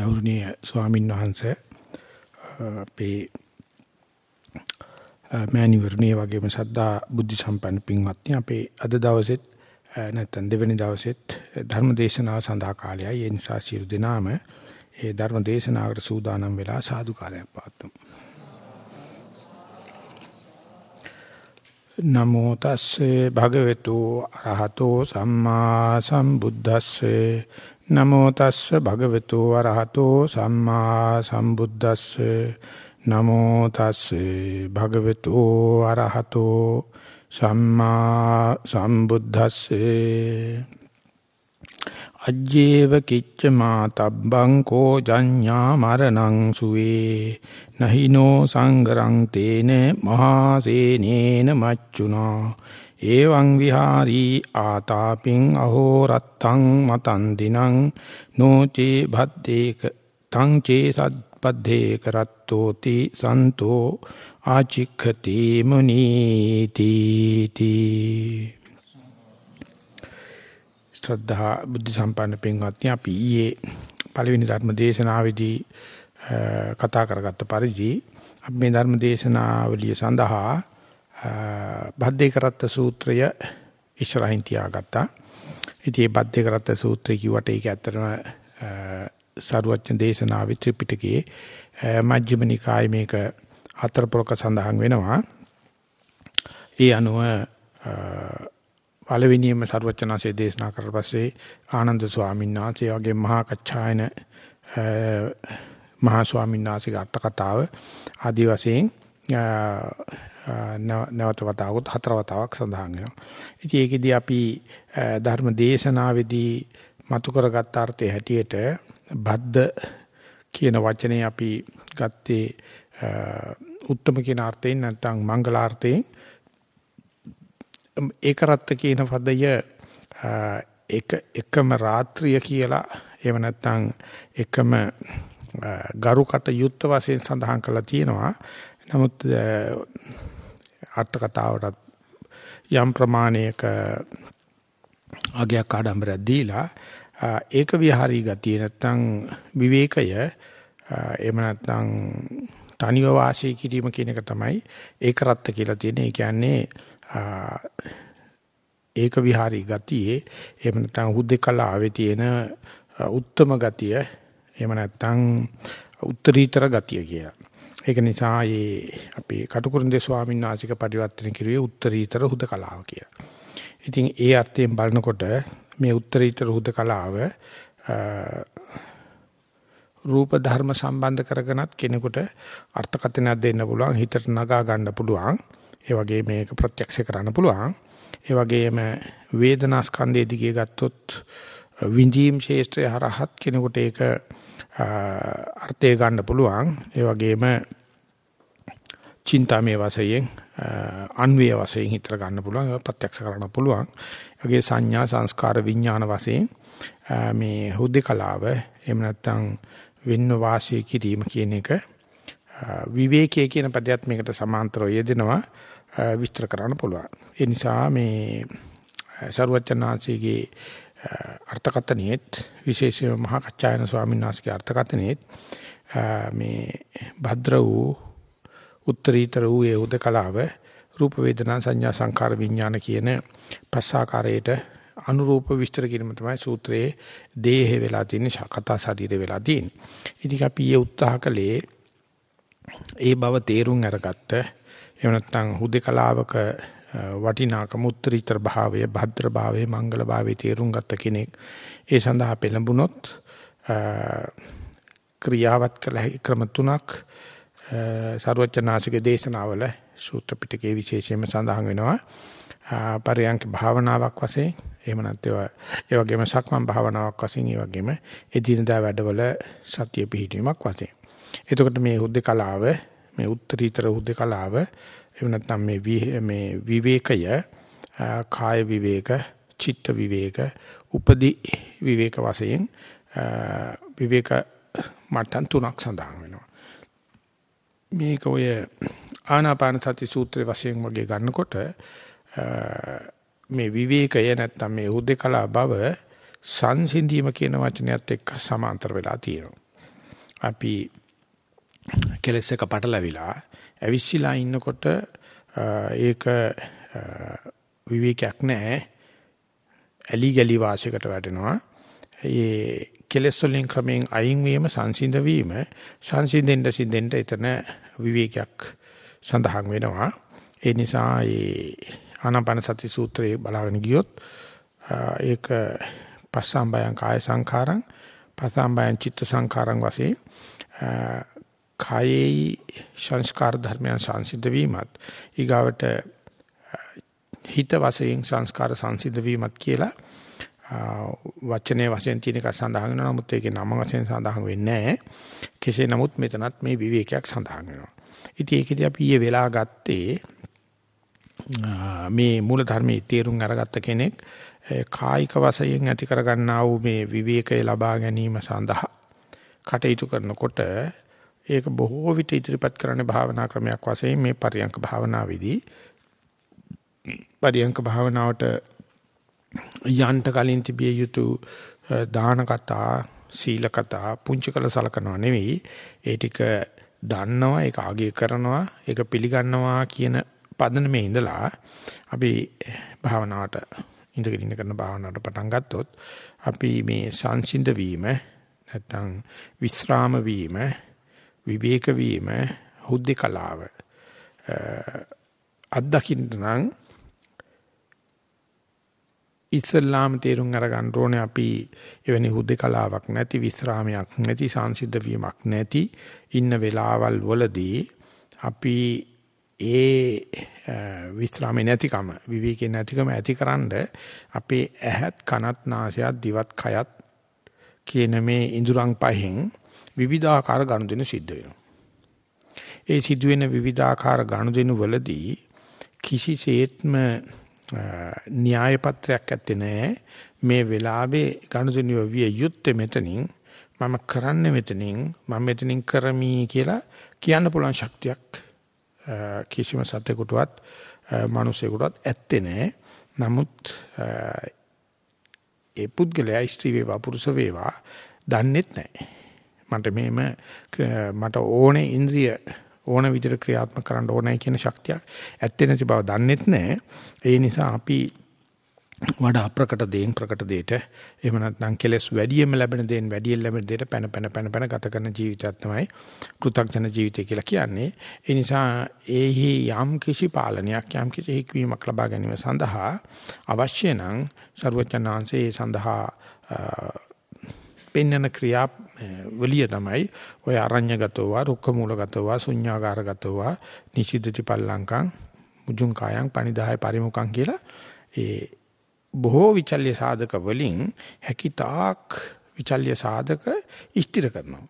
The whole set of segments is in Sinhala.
ගෞරවනීය ස්වාමීන් වහන්සේ අපේ මෑණිවරණේ වගේම සද්ධා බුද්ධ සම්පන්න පින්වත්නි අපේ අද දවසෙත් නැත්නම් දෙවෙනි දවසෙත් ධර්ම දේශනාව සඳහා කාලයයි. ඒ නිසා සියලු දෙනාම ඒ ධර්ම දේශනාවට සූදානම් වෙලා සාදුකාරයක් පාත්තුමු නමෝ තස්සේ භගවතු අරහතෝ සම්මා සම්බුද්දස්සේ නමෝ තස්ස භගවතු අරහතෝ සම්මා සම්බුද්දස්සේ. නමෝ තස්සේ භගවතු අරහතෝ සම්මා සම්බුද්දස්සේ. අජ්ජේව කිච්ච මාතබ්බං කෝ ජඤ්ඤා මරණං සුවේ. නහිනෝ සංගරං තේන මහසේනේන මච්චුනා. එවං විහාරී ආතාපින් අහෝ රත්තං මතන් දිනං නෝචේ භද්දේක තං චේ සද්පද්දේ කරත්තෝති සන්තෝ ආචික්ඛති මුනීති තී ශ්‍රද්ධා බුද්ධ සම්පන්න පින්වත්නි අපි ඊයේ පළවෙනි ධර්ම දේශනාවේදී කතා කරගත්ත පරිදි අපි මේ ධර්ම දේශනාවලිය සඳහා බද්දේ කරත්ත සූත්‍රය ඉස්සරහින් තියාගත්තා. ඉතින් මේ බද්දේ කරත්ත සූත්‍රය කිව්වට ඒක ඇත්තටම සරුවච්චන් දේශනාවේ ත්‍රිපිටකයේ මජ්ක්‍ධිම නිකායේ මේක හතර පොලක සඳහන් වෙනවා. ඒ අනුව පළවෙනියෙන්ම සරුවචනාසේ දේශනා කරලා පස්සේ ආනන්ද ස්වාමීන් වහන්සේ වගේ මහා කච්චායන මහා ස්වාමීන් වහන්සේගේ අට කතාව ආදි වශයෙන් නැවත වතාවකුත් හතර වතාවක් සඳහන් වෙනවා. ඉතින් ඒකෙදී අපි ධර්ම දේශනාවේදී මතු කරගත් අර්ථය හැටියට බද්ද කියන වචනේ අපි ගත්තේ උත්තම කියන අර්ථයෙන් නැත්නම් මංගලාර්ථයෙන් ඒකරත්ත කියන පදය එක එකම රාත්‍රිය කියලා එහෙම නැත්නම් එකම ගරුකට යුත්ත වශයෙන් සඳහන් කරලා තියෙනවා. නමුත් අර්ථ කතාවටත් යම් ප්‍රමාණයක අගයක් ආඩම්බරයක් දීලා ඒක විහාරී ගතිය නැත්නම් විවේකය එහෙම නැත්නම් තනිව වාසය කිරීම කියන එක තමයි ඒකරත්ත කියලා තියෙන්නේ. ඒ කියන්නේ ඒක විහාරී ගතියේ එහෙම නැත්නම් හුදෙකලාවේ තියෙන උත්තරම ගතිය එහෙම නැත්නම් උත්තරීතර ගතිය කියලා. ඒක නිසා මේ අපේ කටුකුරුන්දේ ස්වාමීන් වහන්සේක පරිවර්තන කිරුවේ උත්තරීතර හුදකලාව කියලා. ඉතින් ඒ අර්ථයෙන් බලනකොට මේ උත්තරීතර හුදකලාව රූප ධර්ම සම්බන්ධ කරගෙනත් කෙනෙකුට අර්ථකථනයක් දෙන්න පුළුවන් හිතට නගා ගන්න පුළුවන් ඒ වගේ මේක ප්‍රත්‍යක්ෂ කරන්න පුළුවන්. ඒ වගේම වේදනා ස්කන්ධයේ දිගේ ගත්තොත් විඳීම් ශේෂ්ත්‍රය හරහත් කෙනෙකුට ඒක අර්ථය ගන්න පුළුවන්. ඒ වගේම චින්තාමේ වශයෙන් අන්වේ වශයෙන් හිතර ගන්න පුළුවන්. ඒක ප්‍රත්‍යක්ෂ කරන්න පුළුවන්. ඒ වගේ සංඥා සංස්කාර විඥාන වශයෙන් මේ හුදේකලාව එහෙම නැත්නම් වෙන්න වාසය කිරීම කියන එක විවේකයේ කියන පදයක් මේකට සමාන්තරව යෙදෙනවා විස්තර කරන්න පුළුවන්. ඒ නිසා මේ සරුවචනාංශයේ අර්ථකථනයේත් විශේෂයෙන්ම මහා කච්චායන ස්වාමීන් වහන්සේගේ අර්ථකථනයේත් මේ භද්‍ර වූ උත්තරීතර වූ ඒ උදකලාව රූප වේදනා සංඥා සංකාර විඥාන කියන පස්සාකාරයට අනුරූප විස්තර කිරීම තමයි සූත්‍රයේ දේහේ වෙලා තියෙන කතා ශරීරේ වෙලා තියෙන්නේ. ඉතින් අපි ඊයේ උත්සාහ කළේ ඒ බව තේරුම් අරගත්ත එහෙම නැත්නම් හුදේකලාවක වටිනාකම උත්තරීතර භාවය භද්‍ර භාවය මංගල භාවය තේරුම් ගත්ත කෙනෙක්. ඒ සඳහා පෙළඹුණොත් ක්‍රියාවත් කළ ක්‍රම තුනක් සර්වචනාසික දේශනාවල සූත්‍ර පිටකයේ විශේෂයෙන්ම සඳහන් වෙනවා. පරයන්ක භාවනාවක් වශයෙන් එහෙම නැත්නම් ඒ වගේම සක්මන් භාවනාවක් වශයෙන් ඒ වගේම එදිනදා වැඩවල සතිය පිහිටීමක් වශයෙන්. එතකොට මේ හුද්ද කලාව මේ උත්තරීතර හුද්ද කලාව එහෙම නැත්නම් මේ මේ විවේකය කාය විවේක චිත්ත විවේක උපදි විවේක වශයෙන් විවේක මට්ටම් තුනක් සඳහන් වෙනවා. මේක ඔය ආනාපාන සති සූත්‍රයේ වශයෙන් වගේ ගන්නකොට මේ විවේකය නැත්නම් මේ හුදේකලා බව සංසිඳීම කියන වචනයත් එක්ක සමාන්තර වෙලා තියෙනවා. අපි කෙලස් එක පටලවිලා ඇවිස්සීලා ඉන්නකොට ඒක විවේකයක් නැහැ. ඇලි ගලි වාසයකට වැටෙනවා. ඒ කෙලස් වලින් ක්‍රමයෙන් අයින් වීම සංසිඳ වීම සංසිඳෙන්න සිඳෙන්න එතන විවේකයක් සඳහන් වෙනවා. ඒ නිසා ඒ ආනාපාන සති සූත්‍රයේ බලාගෙන ගියොත් ඒක පස්සම්බයං කාය සංඛාරං පස්සම්බයං චිත්ත සංඛාරං වශයෙන් කායේ සංස්කාර ධර්මයන් සංසිද්ධ වීමත් ඊගාවට හිත වශයෙන් සංස්කාර සංසිද්ධ වීමත් කියලා වචනේ වශයෙන් තියෙන එක සඳහන් වෙනවා නමුත් ඒකේ නම වශයෙන් සඳහන් වෙන්නේ නැහැ. කෙසේ නමුත් මෙතනත් මේ විවේකයක් සඳහන් වෙනවා. ඉතින් ඒකදී අපි ඊයේ වෙලා ගත්තේ මේ මූල ධර්මයේ තේරුම් අරගත්ත කෙනෙක් කායික වශයෙන් ඇති කරගන්නා වූ මේ විවේකය ලබා ගැනීම සඳහා කටයුතු කරනකොට ඒක බොහෝ විට ඉදිරිපත් කරන භාවනා ක්‍රමයක් වශයෙන් මේ පරියංක භාවනාවේදී. පරියංක භාවනාවට යන්ට කලින් තිබිය යුතු දාන කතා සීල කතා පුංචි කළ සලකනවා නෙවෙයි. ඒ ටික දන්නවා ඒක ආගේ කරනවා ඒක පිළිගන්නවා කියන පදනමේ ඉඳලා අපි භාවනාවට ඉඳගෙන ඉන්න කරන භාවනාවට පටන් ගත්තොත් අපි මේ සංසිඳ වීම නැත්තම් විස්්‍රාම වීම විවේක වීම හුද්දකලාව අත්දකින්න නම් ඉස්ලාම් තේරුම් අරගන්න ඕනේ. අපි එවැනි හුද්දකලාවක් නැති විස්රාමයක් නැති සංසිද්ධ වීමක් නැති ඉන්න වෙලාවල් වලදී අපි ඒ විස්රාමේ නැතිකම විවේකේ නැතිකම ඇතිකරනද අපේ ඇහත් කනත් නාසයත් දිවත් කයත් කියන මේ ඉඳුරන් පහෙන් විවිධාකාර ගනුදෙනු සිද්ධ වෙනවා. ඒ සිදුවෙන විවිධාකාර ගනුදෙනු වලදී කිසිසේත්ම න්‍යාය පත්‍රයක් ඇත්තේ නැහැ. මේ වෙලාවේ ගනුදෙනු විය යුත්තේ මෙතනින් මම කරන්නේ මෙතනින් මම මෙතනින් කරමි කියලා කියන්න පුළුවන් ශක්තියක් කිසිම සතෙකුටවත් මිනිසෙකුටවත් ඇත්තේ නැහැ. නමුත් ඒ පුද්ගලයා ස්ත්‍රී වේවා පුරුෂ වේවා දන්නේත් නැහැ. මට මේම මට ඕනේ ඉන්ද්‍රිය ඕන විදිහට ක්‍රියාත්මක කරන්න ඕනේ කියන ශක්තියක් ඇත්තේ නැති බව දන්නෙත් නැහැ. ඒ නිසා අපි වඩා අප්‍රකට දේන් ප්‍රකට දේට එහෙම නැත්නම් කෙලස් වැඩියෙන්ම ලැබෙන දේන් වැඩියෙන් ලැබෙන දේට පැන පැන පැන පැන ගත කරන ජීවිතයක් තමයි කෘතඥ ජීවිතය කියලා කියන්නේ. ඒ නිසා ඒහි යම් කිසි පාලනයක් යම් කිසි හික්වීමක් ලබා ගැනීම සඳහා අවශ්‍ය නම් ਸਰවඥාන්සේ සඳහා පෙන්වන ක්‍රියා වලිය තමයි. ඔය අරඤ්‍යගතව රුක්ක මූලගතව ශුඤ්ඤාගාරගතව නිසිද්ධති පල්ලංකං මුජුං කායං පනිදාය පරිමුඛං කියලා ඒ බොහෝ විචල්්‍ය සාධක වලින් හැකිතාක් විචල්්‍ය සාධක ඉෂ්ටිර කරනවා.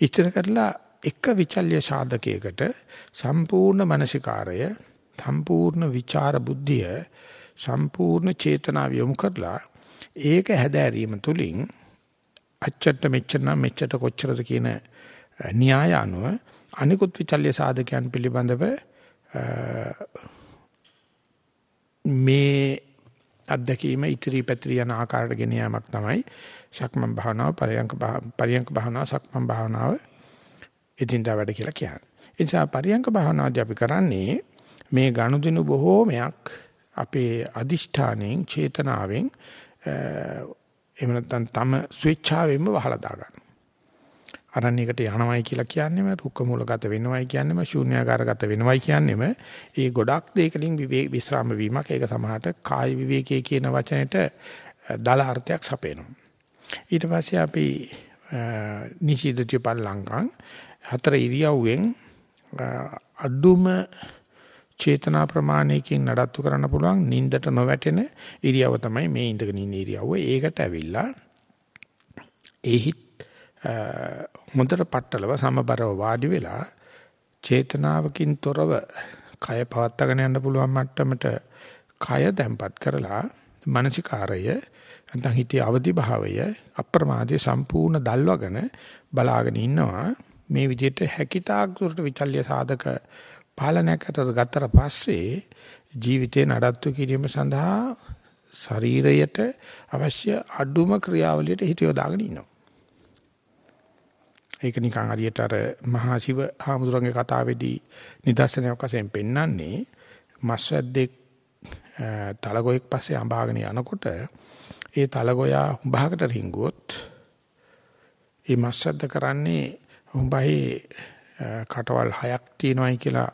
ඉෂ්ටිර කරලා එක විචල්්‍ය සාධකයකට සම්පූර්ණ මානසිකාරය සම්පූර්ණ විචාර බුද්ධිය සම්පූර්ණ චේතනාව යොමු කරලා ඒක හැදෑරීම තුලින් අච්චට මෙච්චර නම් මෙච්චට කොච්චරද කියන න්‍යාය අනුව අනිකුත් විචල්්‍ය සාධකයන් පිළිබඳව මේ අත්දැකීම ඉදිරි පැතිරි යන ආකාරයට ගෙන යාමක් තමයි සක්මන් භාවනාව පරියංක පරියංක භාවනාව සක්මන් භාවනාව එදින්දා වැඩ කියලා කියන්නේ. ඒ නිසා පරියංක භාවනාවදී අපි කරන්නේ මේ ගනුදෙනු බොහෝමයක් අපේ අදිෂ්ඨාණයෙන් චේතනාවෙන් එහෙම නැත්නම් තම ස්වේච්ඡාවෙන්ම වහලා දාගන්න. අරණ්‍යයකට යනවයි කියලා කියන්නේම රුක්ක මූලගත වෙනවයි කියන්නේම ශූන්‍යාකාරගත වෙනවයි කියන්නේම ඒ ගොඩක් දෙයකලින් විවේක විස්රාම වීමක් ඒක සමහරට කාය විවේකයේ කියන වචනෙට දල අර්ථයක් සපේනවා. ඊට පස්සේ අපි නිශීදති පල්ලංකම් හතර ඉරියව්වෙන් අඩුම චේතනා ප්‍රමාණයකින් නඩත්තු කරන්න පුළුවන් නින්දට නොවැටෙන ඉරියව තමයි මේ ඉඳගෙන ඉන්න ඉරියව්ව. ඒකට ඇවිල්ලා ඒහිත් මුදට පట్టලව සමබරව වාඩි වෙලා චේතනාවකින් තොරව කය පවත්වාගෙන යන්න පුළුවන් මට්ටමට කය තැම්පත් කරලා මානසිකාරය නැත්නම් හිතේ අවදි භාවය අප්‍රමාදයේ සම්පූර්ණ දල්වගෙන බලාගෙන ඉන්නවා මේ විදිහට හැකිතාක් දුරට විචල්්‍ය සාධක පාලනයකට ගත්තට පස්සේ ජීවිතේ නඩත්තු කිරීම සඳහා ශරීරයට අවශ්‍ය අඩුම ක්‍රියාවලියට හිත යොදාගෙන ඉන්නවා. ඒක නිකන් හරියට අර මහා ශිව හාමුදුරන්ගේ කතාවේදී නිදර්ශනයක් වශයෙන් පෙන්වන්නේ මස් වැද්දෙක් තලගොයෙක් පස්සේ අඹාගෙන යනකොට ඒ තලගොයා උඹහකට රිංගුවොත් ඒ මස් වැද්ද කරන්නේ උඹහේ කටවල් හයක් තියෙනවායි කියලා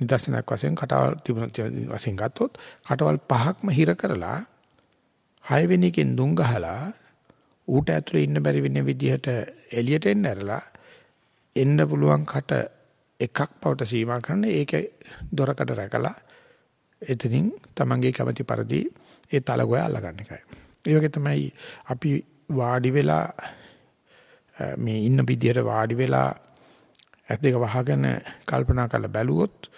නිදර්ශනයක් වශයෙන් කටවල් තිබුණ වශයෙන් ගත්තොත් කටවල් පහක්ම හිර කරලා හයවෙනි එකෙන් දුම් ගහලා ඌට ඇතුලේ ඉන්න බැරි වෙන විදිහට එළියට එන්න ඇරලා එන්න පුළුවන් කට එකක් බවට සීමා කරන ඒකේ දොරකඩ රැකලා එතනින් තමන්ගේ කැමැති පරිදි ඒ තලගොය අල්ලගන්න එකයි. ඒ වගේ තමයි අපි වාඩි වෙලා මේ ඉන්න විදියට වාඩි වෙලා ඇස් දෙක වහගෙන කල්පනා කරලා බැලුවොත්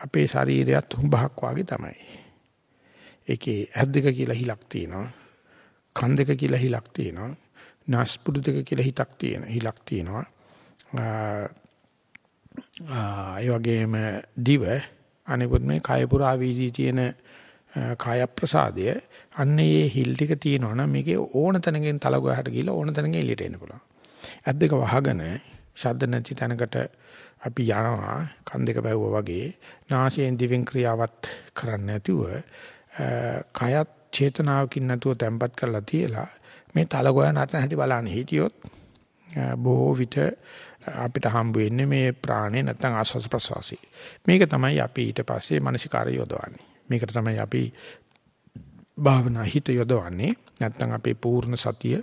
අපේ ශරීරයත් හුඹහක් වගේ තමයි. ඒකේ ඇස් දෙක කියලා හිලක් තියෙනවා. කන් දෙක කියලා හිලක් තියෙනවා. නාස්පුඩු දෙක කියලා හිතක් තියෙන හිලක් තියෙනවා. ඒ වගේම දිව අනිකුත් මේ කය පුරා වීදී තියෙන කාය ප්‍රසාදය අන්නේ මේ හිල් ටික තියෙනවනම් මේකේ ඕන තැනකින් තලගොහට ගිහලා ඕන තැනකින් එළියට එන්න පුළුවන්. ඇස් දෙක වහගෙන ශබ්ද නැති තැනකට අපි යනවා කන් දෙක බැවුවා වගේ නාසයෙන් දිවෙන් ක්‍රියාවත් කරන්නේ නැතුව කයත් චේතනාවකින් නැතුව තැම්පත් කරලා තියලා මේ තලගොය නටන හැටි බලන්න හිටියොත් බොහෝ විට අපිට හම්බ වෙන්නේ මේ ප්‍රාණය නැත්නම් ආස්වාද ප්‍රසවාසී. මේක තමයි අපි ඊට පස්සේ මානසිකාරය යොදවන්නේ. මේකට තමයි අපි භාවනා හිත යොදවන්නේ. නැත්නම් අපේ පූර්ණ සතිය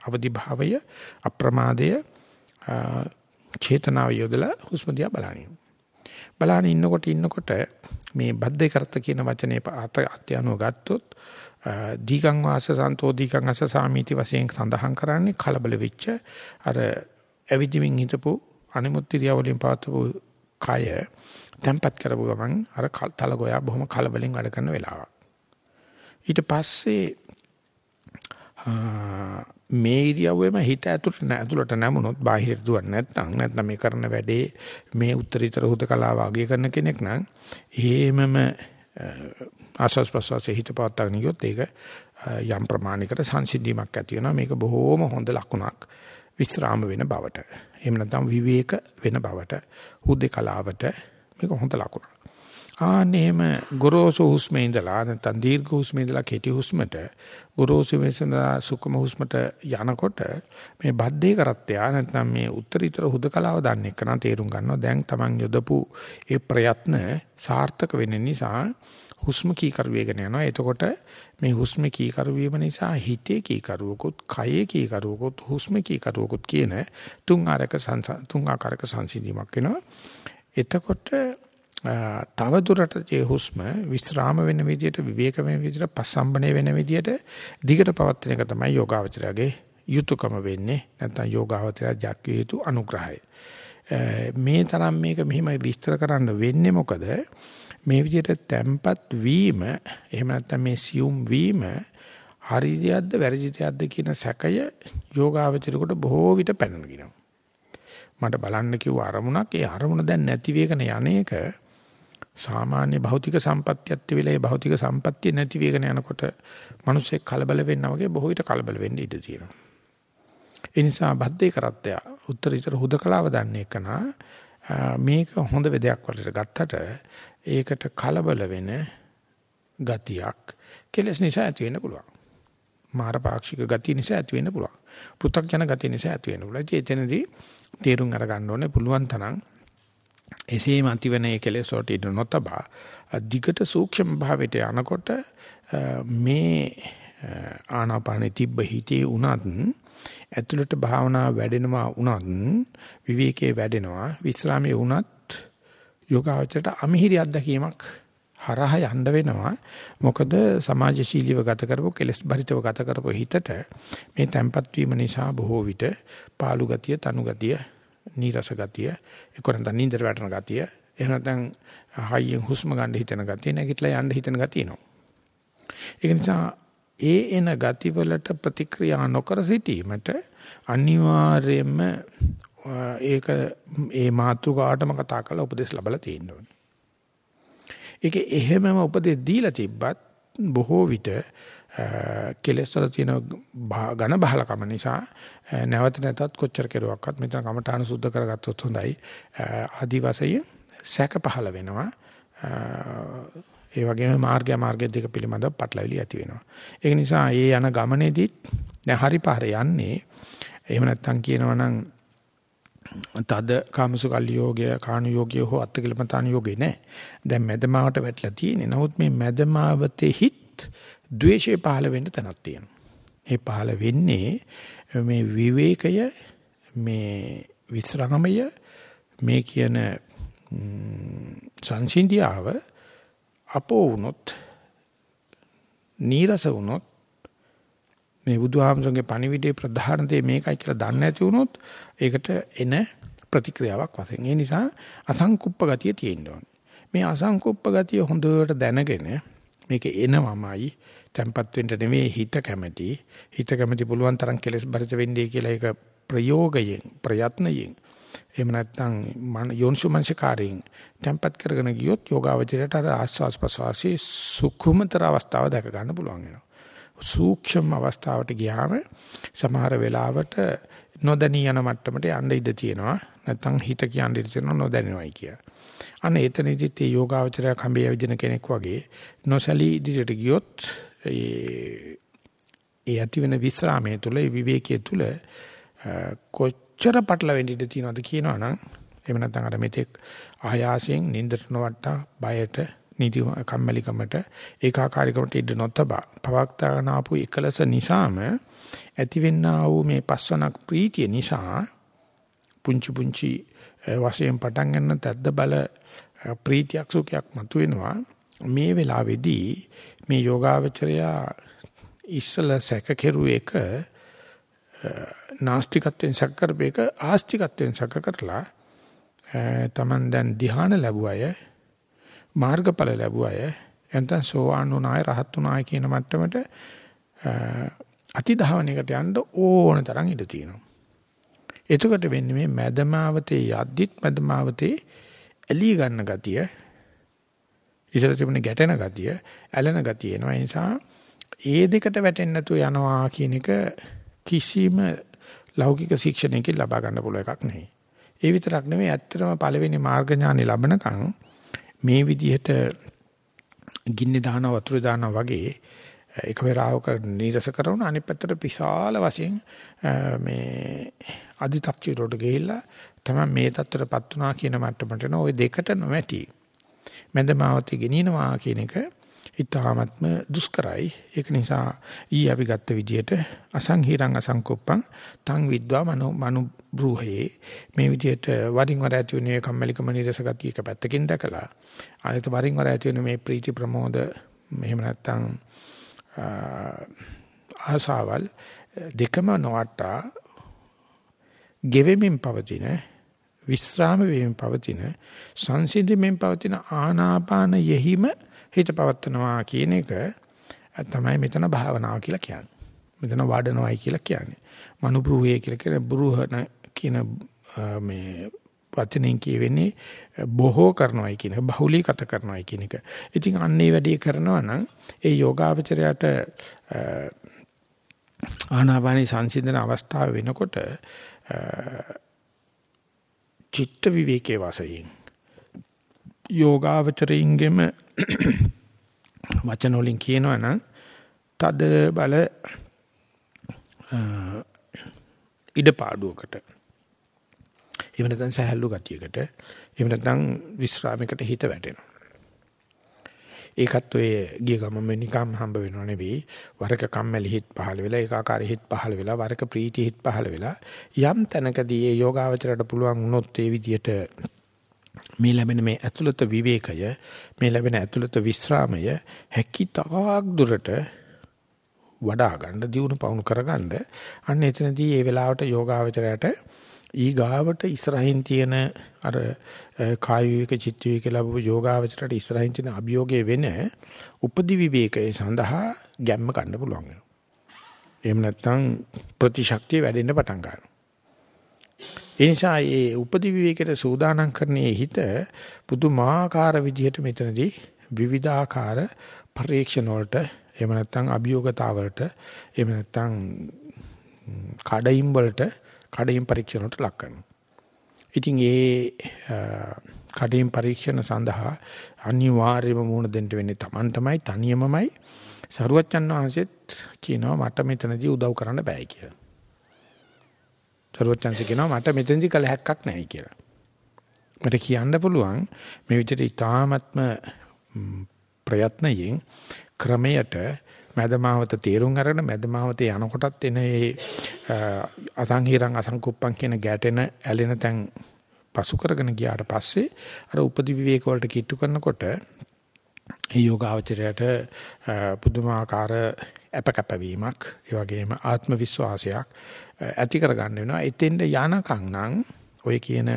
අවදි භාවය අප්‍රමාදය චේතනාව යොදලා හුස්ම දිහා බලනින්. බලන ඉන්නකොට ඉන්නකොට මේ බද්දේ කරත්ත කියන වචනේ අත්‍යනුව ගත්තොත් දීගං වාස සන්තෝ දීගං අස සාමීති වශයෙන් සඳහන් කරන්නේ කලබල වෙච්ච අර ඇවිදිමින් හිටපු අනිමුත්තිරිය වලින් පවත්වපු කය තැම්පත් කරපු ගමන් අර තලගොයා බොහොම කලබලෙන් වැඩ කරන වෙලාවක්. ඊට පස්සේ මේ ඉරියව්වෙම හිත ඇතුළට ඇතුළට නැමුණොත් බාහිරට දුවන්නේ නැත්නම් නැත්නම් මේ කරන වැඩේ මේ උත්තරීතර හුදකලාව අගය කරන කෙනෙක් නම් එහෙමම ආස්වාස් ප්‍රසවාසයේ හිත පවත්වාගෙන ගියොත් ඒක යම් ප්‍රමාණයකට සංසිද්ධියක් ඇති වෙනවා. මේක බොහෝම හොඳ ලකුණක් විස්්‍රාම වෙන බවට. එහෙම නැත්නම් විවේක වෙන බවට හුදකලාවට මේක හොඳ ලකුණක්. ආනේම ගොරෝසු හුස්මේ ඉඳලා නැත්නම් දීර්ඝ හුස්මේ ඉඳලා කෙටි හුස්මට ගොරෝසු වෙසඳා සුකම හුස්මට යනකොට මේ බද්දේ කරත්තය නැත්නම් මේ උත්තරීතර හුදකලාව දන්නේ කන තේරුම් ගන්නවා. දැන් Taman යොදපු ඒ ප්‍රයත්න සාර්ථක වෙන්න නිසා හුස්ම කීකරු වේගන යනවා. එතකොට මේ හුස්ම කීකරු වීම නිසා හිතේ කීකරුවකුත් කයේ කීකරුවකුත් හුස්ම කීකරුවකුත් කියන තුන් ආකාරක තුන් ආකාරක සංසිඳීමක් වෙනවා. එතකොට තව දුරට ඒ හුස්ම විස්්‍රාම වෙන විදියට විවේක වෙන විදියට පස්සම්බනේ වෙන විදියට දිගට පවත්වන එක තමයි යෝගාවචරයේ යුතුයකම වෙන්නේ. නැත්නම් යෝගාවචරය ජක් යුතු අනුග්‍රහය. මේ තරම් මේක මෙහිම විස්තර කරන්න වෙන්නේ මොකද? මේ විදියට තැම්පත් වීම එහෙම නැත්නම් මේ සියුම් වීම හරියද්ද වැරදිදයක්ද කියන සැකය යෝගාවචරයට බොහෝ විට පැනනගිනවා. මට බලන්න කිව්ව අරමුණක් ඒ අරමුණ දැන් නැති වෙගෙන යන්නේක සාමාන්‍ය භෞතික සම්පත්තියත් වෙලේ භෞතික සම්පත්තිය නැති වෙගෙන යනකොට මිනිස්සෙක් කලබල වෙන්නා වගේ බොහෝ විට කලබල වෙන්න ඉඩ තියෙනවා. ඒ නිසා බද්දේ කරත්තය උත්තරීතර හුදකලාව දන්නේ කනා මේක හොඳ වෙදයක් වලට ගත්තට ඒකට කලබල වෙන ගතියක් කෙලස් නිසා ඇති වෙන්න පුළුවන්. මාර පාක්ෂික ගතිය නිසා ඇති වෙන්න පුළුවන්. පෘථග්ජන ගතිය නිසා ඇති වෙන්න පුළුවන්. ඒ එතනදී තේරුම් අරගන්න ඕනේ පුළුවන් තරම් එසේම අතිවන ඒ කෙලෙස් වලට ඉඳ නොතබා දිගට සූක්ෂම භාවයට යනකොට මේ ආනාපානෙ තිබ්බ හිතේ උනත් ඇතුළට භාවනා වැඩෙනවා උනත් විවේකයේ වැඩෙනවා විස්රාමයේ උනත් යෝගාවචරයට අමිහිරි අත්දැකීමක් හරහා යන්න වෙනවා. මොකද සමාජශීලීව ගත කරපු කෙලස් බරිතව ගත කරපු හිතට මේ තැම්පත් වීම නිසා බොහෝ විට පාළු ගතිය තනු ගතිය නීරස ගතිය, ඒක නැත්නම් නින්දට වැටෙන ගතිය, එහෙම නැත්නම් හයියෙන් හුස්ම ගන්න හිතෙන ගතිය, නැගිටලා යන්න හිතෙන ගතිය එනවා. ඒක නිසා ඒ එන ගති වලට ප්‍රතික්‍රියා නොකර සිටීමට අනිවාර්යයෙන්ම ඒක ඒ මාතෘකාටම කතා කරලා උපදෙස් ලැබලා තියෙන්න ඕනේ. ඒක එහෙමම උපදෙස් දීලා තිබ්බත් බොහෝ විට කෙලස් වල තියෙන ඝන බහලකම නිසා නැවත නැතත් කොච්චර කෙරුවක්වත් මෙතන කමඨාන සුද්ධ කරගත්තොත් හොඳයි. ආදි වශයෙන් සැක පහළ වෙනවා. ඒ වගේම මාර්ගය මාර්ගය දෙක පිළිබඳව පටලවිලි ඇති වෙනවා. ඒක නිසා ඒ යන ගමනේදීත් දැන් හරි පාරේ යන්නේ. එහෙම නැත්නම් කියනවා නම් තද කාමසුකල් යෝගය කාණු යෝගය හෝ අත්කලමතාන යෝගේ නෑ. දැන් මැදමාවට වැටලා තියෙන්නේ. නමුත් මේ මැදමාවතේ හිත් ද්වේෂය පහළ වෙන්න තැනක් තියෙනවා ඒ පහළ වෙන්නේ මේ විවේකය මේ විස්රාමය මේ කියන සංසිඳියාව අපෝ වුණොත් නීරස වුණොත් මේ බුදුහාමසගේ පණිවිඩේ ප්‍රධාන දේ මේකයි කියලා දන්නේ නැති වුණොත් ඒකට එන ප්‍රතික්‍රියාවක් වශයෙන් ඒ නිසා අසංකුප්ප ගතිය තියෙන්න ඕනේ. මේ අසංකුප්ප ගතිය හොඳට දැනගෙන මේක එනවමයි tempat වෙන්න නෙමෙයි හිත කැමැති. හිත කැමැති පුළුවන් තරම් කෙලස් බරිත වෙන්නේ කියලා ඒක ප්‍රයෝගයෙන් ප්‍රයත්නයෙන් එහෙම නැත්නම් මන යෝනිසුමංසකාරයෙන් tempat කරගෙන ගියොත් යෝගාවචරයට අර ආස්වාස් ප්‍රසවාසී සුඛුමතර අවස්ථාව දැක ගන්න පුළුවන් වෙනවා. සූක්ෂම අවස්ථාවට ගියාම සමහර වෙලාවට නොදැනී යන මට්ටමට යන්න ඉඩ තියෙනවා. නැත්නම් හිත කියන්නේ ඉඩ තියෙනවා නොදැනෙනවයි කිය. අන්න එතනදිත් මේ යෝගාවචරය කඹේ විදින කෙනෙක් වගේ නොසලී ඉදිරියට ගියොත් ඒ ඒ ඇති වෙන විස්රාමයේ තුල ඒ විවේකයේ තුල කොච්චර පටලවෙන්න ඉඩ තියෙනවද කියනවනම් එහෙම නැත්නම් අර මෙතෙක් ආයාසයෙන් නින්දට නොවට්ටා බයට නීති කම්මැලිකමට ඒකාකාරීකමට ඉඩ නොතබා පවක්තාගෙන ආපු එකලස නිසාම ඇතිවෙන්නා වූ මේ පස්වනක් ප්‍රීතිය නිසා පුංචි පුංචි වශයෙන් පටන් ගන්න තද්ද බල ප්‍රීතියක් සුඛයක් මතුවෙනවා. මේ වෙලාවේදී මේ යෝගාවචරය ඉස්සල සැක කෙරුව එක නාස්තිකත්වයෙන් සැක කරපේක ආස්තිකත්වයෙන් සැක කරලා තමන් දැන් ධ්‍යාන ලැබුවය මාර්ගඵල ලැබුව අය එතන සෝවාන් වුණාය රහත් වුණාය කියන මට්ටමට අතිධාවනයකට යන්න ඕන තරම් ඉඩ තියෙනවා. එතකොට වෙන්නේ මේ මැදමාවතේ යද්දිත් මැදමාවතේ ඇලී ගන්න ගතිය ඉතල තිබුණේ ගැටෙන ගතිය ඇලෙන ගතිය එනවා ඒ නිසා ඒ දෙකට වැටෙන්නේ නැතුව යනවා කියන එක කිසිම ලෞකික ශික්ෂණයකින් ලබා ගන්න පුළුවන් එකක් නෙවෙයි. ඒ විතරක් නෙවෙයි ඇත්තටම පළවෙනි මාර්ග ඥානෙ ලැබනකන් මේ විදිහට ගින්නේ දාන වතුර දාන වගේ එක වෙලාවක නීරස කරන අනිත් පැත්තට විශාල වශයෙන් මේ අධිතක්චිරෝට ගිහිල්ලා තමයි මේ தත්තරපත් වුණා කියන මට්ටමට නෝ ওই දෙකට නොමැටි මැදමාවතේ ගෙනිනවා කියන එක ඊ타ත්ම දුෂ්කරයි. ඒක නිසා ඊ අපි ගත්ත විදියට අසංහිරං අසංකොප්පං තං විද්වා මනෝ මනු බ්‍රූහේ මේ විදියට වරින් වර ඇති වෙන කම්මැලිකම නිරස ගතිය එක පැත්තකින් දැකලා අනිත් වරින් වර ඇති වෙන මේ ප්‍රීති ප්‍රමෝද මෙහෙම නැත්තම් ආසාවල් දෙකම නොවට්ටා ගෙවෙමින් පවතින විස්්‍රාම වීමෙන් පවතින සංසිඳීමෙන් පවතින ආනාපාන යෙහිම හිත පවත්නවා කියන එක තමයි මෙතන භාවනාව කියලා කියන්නේ. මෙතන වඩනවායි කියලා කියන්නේ. මනුබ්‍රූහය කියලා කියන බ්‍රූහන කියන මේ වචනෙන් කියවෙන්නේ බොහෝ කරනවායි කියන එක බහුලීගත කරනවායි කියන එක. ඉතින් අන්නේ වැඩේ කරනවා නම් ඒ යෝගාවචරයට ආනාපානි සංසිඳන අවස්ථාව වෙනකොට චිත්ත විවේකයේ වාසයෙන් යෝගාවචරයින්ගෙම වචන වලින් කියනවා නම් තද බල ඉඩපාඩුවකට. එහෙම නැත්නම් සහැල්ලු ගතියකට. එහෙම නැත්නම් විස්රාමයකට හිත වැටෙනවා. ඒකත් ඔය ගිය ගමම නිකම් හම්බ වෙනව නෙවෙයි. වරක කම්මැලි හිත් පහළ වෙලා ඒකාකාරී හිත් පහළ වෙලා වරක ප්‍රීති හිත් පහළ වෙලා යම් තැනකදී ඒ යෝගාවචරයට පුළුවන් වුණොත් ඒ විදියට මේ ලැබෙන මේ ඇතුළත විවේකය මේ ලැබෙන ඇතුළත විස්රාමය හැකිතාක් දුරට වඩා ගන්න දියුණු පවුණු කරගන්න අන්න එතනදී ඒ වෙලාවට යෝගාවචරයට ඊ ගාවට ඉස්සරහින් තියෙන අර කාය විවේක චිත්ත විවේක ලැබු යෝගාවචරයට ඉස්සරහින් තියෙන අභියෝගයේ වෙන උපදි විවේකයේ සඳහා ගැම්ම ගන්න පුළුවන් වෙනවා. එහෙම නැත්නම් ප්‍රතිශක්තිය වැඩෙන්න පටන් ගන්නවා. ඒ නිසා මේ උපදි විවේකයට සූදානම් කරන්නේ හිත පුදුමාකාර විදිහට මෙතනදී විවිධාකාර පරීක්ෂණ වලට එහෙම නැත්නම් අභියෝගතාවලට එහෙම නැත්නම් කඩයිම් වලට කඩයිම් පරීක්ෂණ වලට ලක් කරනවා. ඉතින් ඒ කඩයිම් පරීක්ෂණ සඳහා අනිවාර්යයෙන්ම මුහුණ දෙන්න වෙන්නේ Taman තමයි තනියමමයි සරුවච්චන් වහන්සේත් කියනවා මට මෙතනදී උදව් කරන්න බෑ කියලා. සරුවච්චන්සේ කියනවා මට මෙතනදී කල හැක්කක් නැහැ කියලා. මට කියන්න පුළුවන් මේ විදිහට ඊ타ත්ම ප්‍රයත්නයෙන් ක්‍රමයට මදමාවත තීරුම් අරගෙන මදමාවතේ යනකොටත් එන ඒ අසංහිරං අසංකුප්පං කියන ගැටෙන ඇලෙන තැන් පසු කරගෙන ගියාට පස්සේ අර උපදි විවේක වලට කිට්ටු කරනකොට ඒ යෝගාවචරයට පුදුමාකාර අපකපවීමක් ඒ වගේම ආත්ම විශ්වාසයක් ඇති කරගන්න වෙනවා එතෙන්ද යනකම් නම් ඔය කියන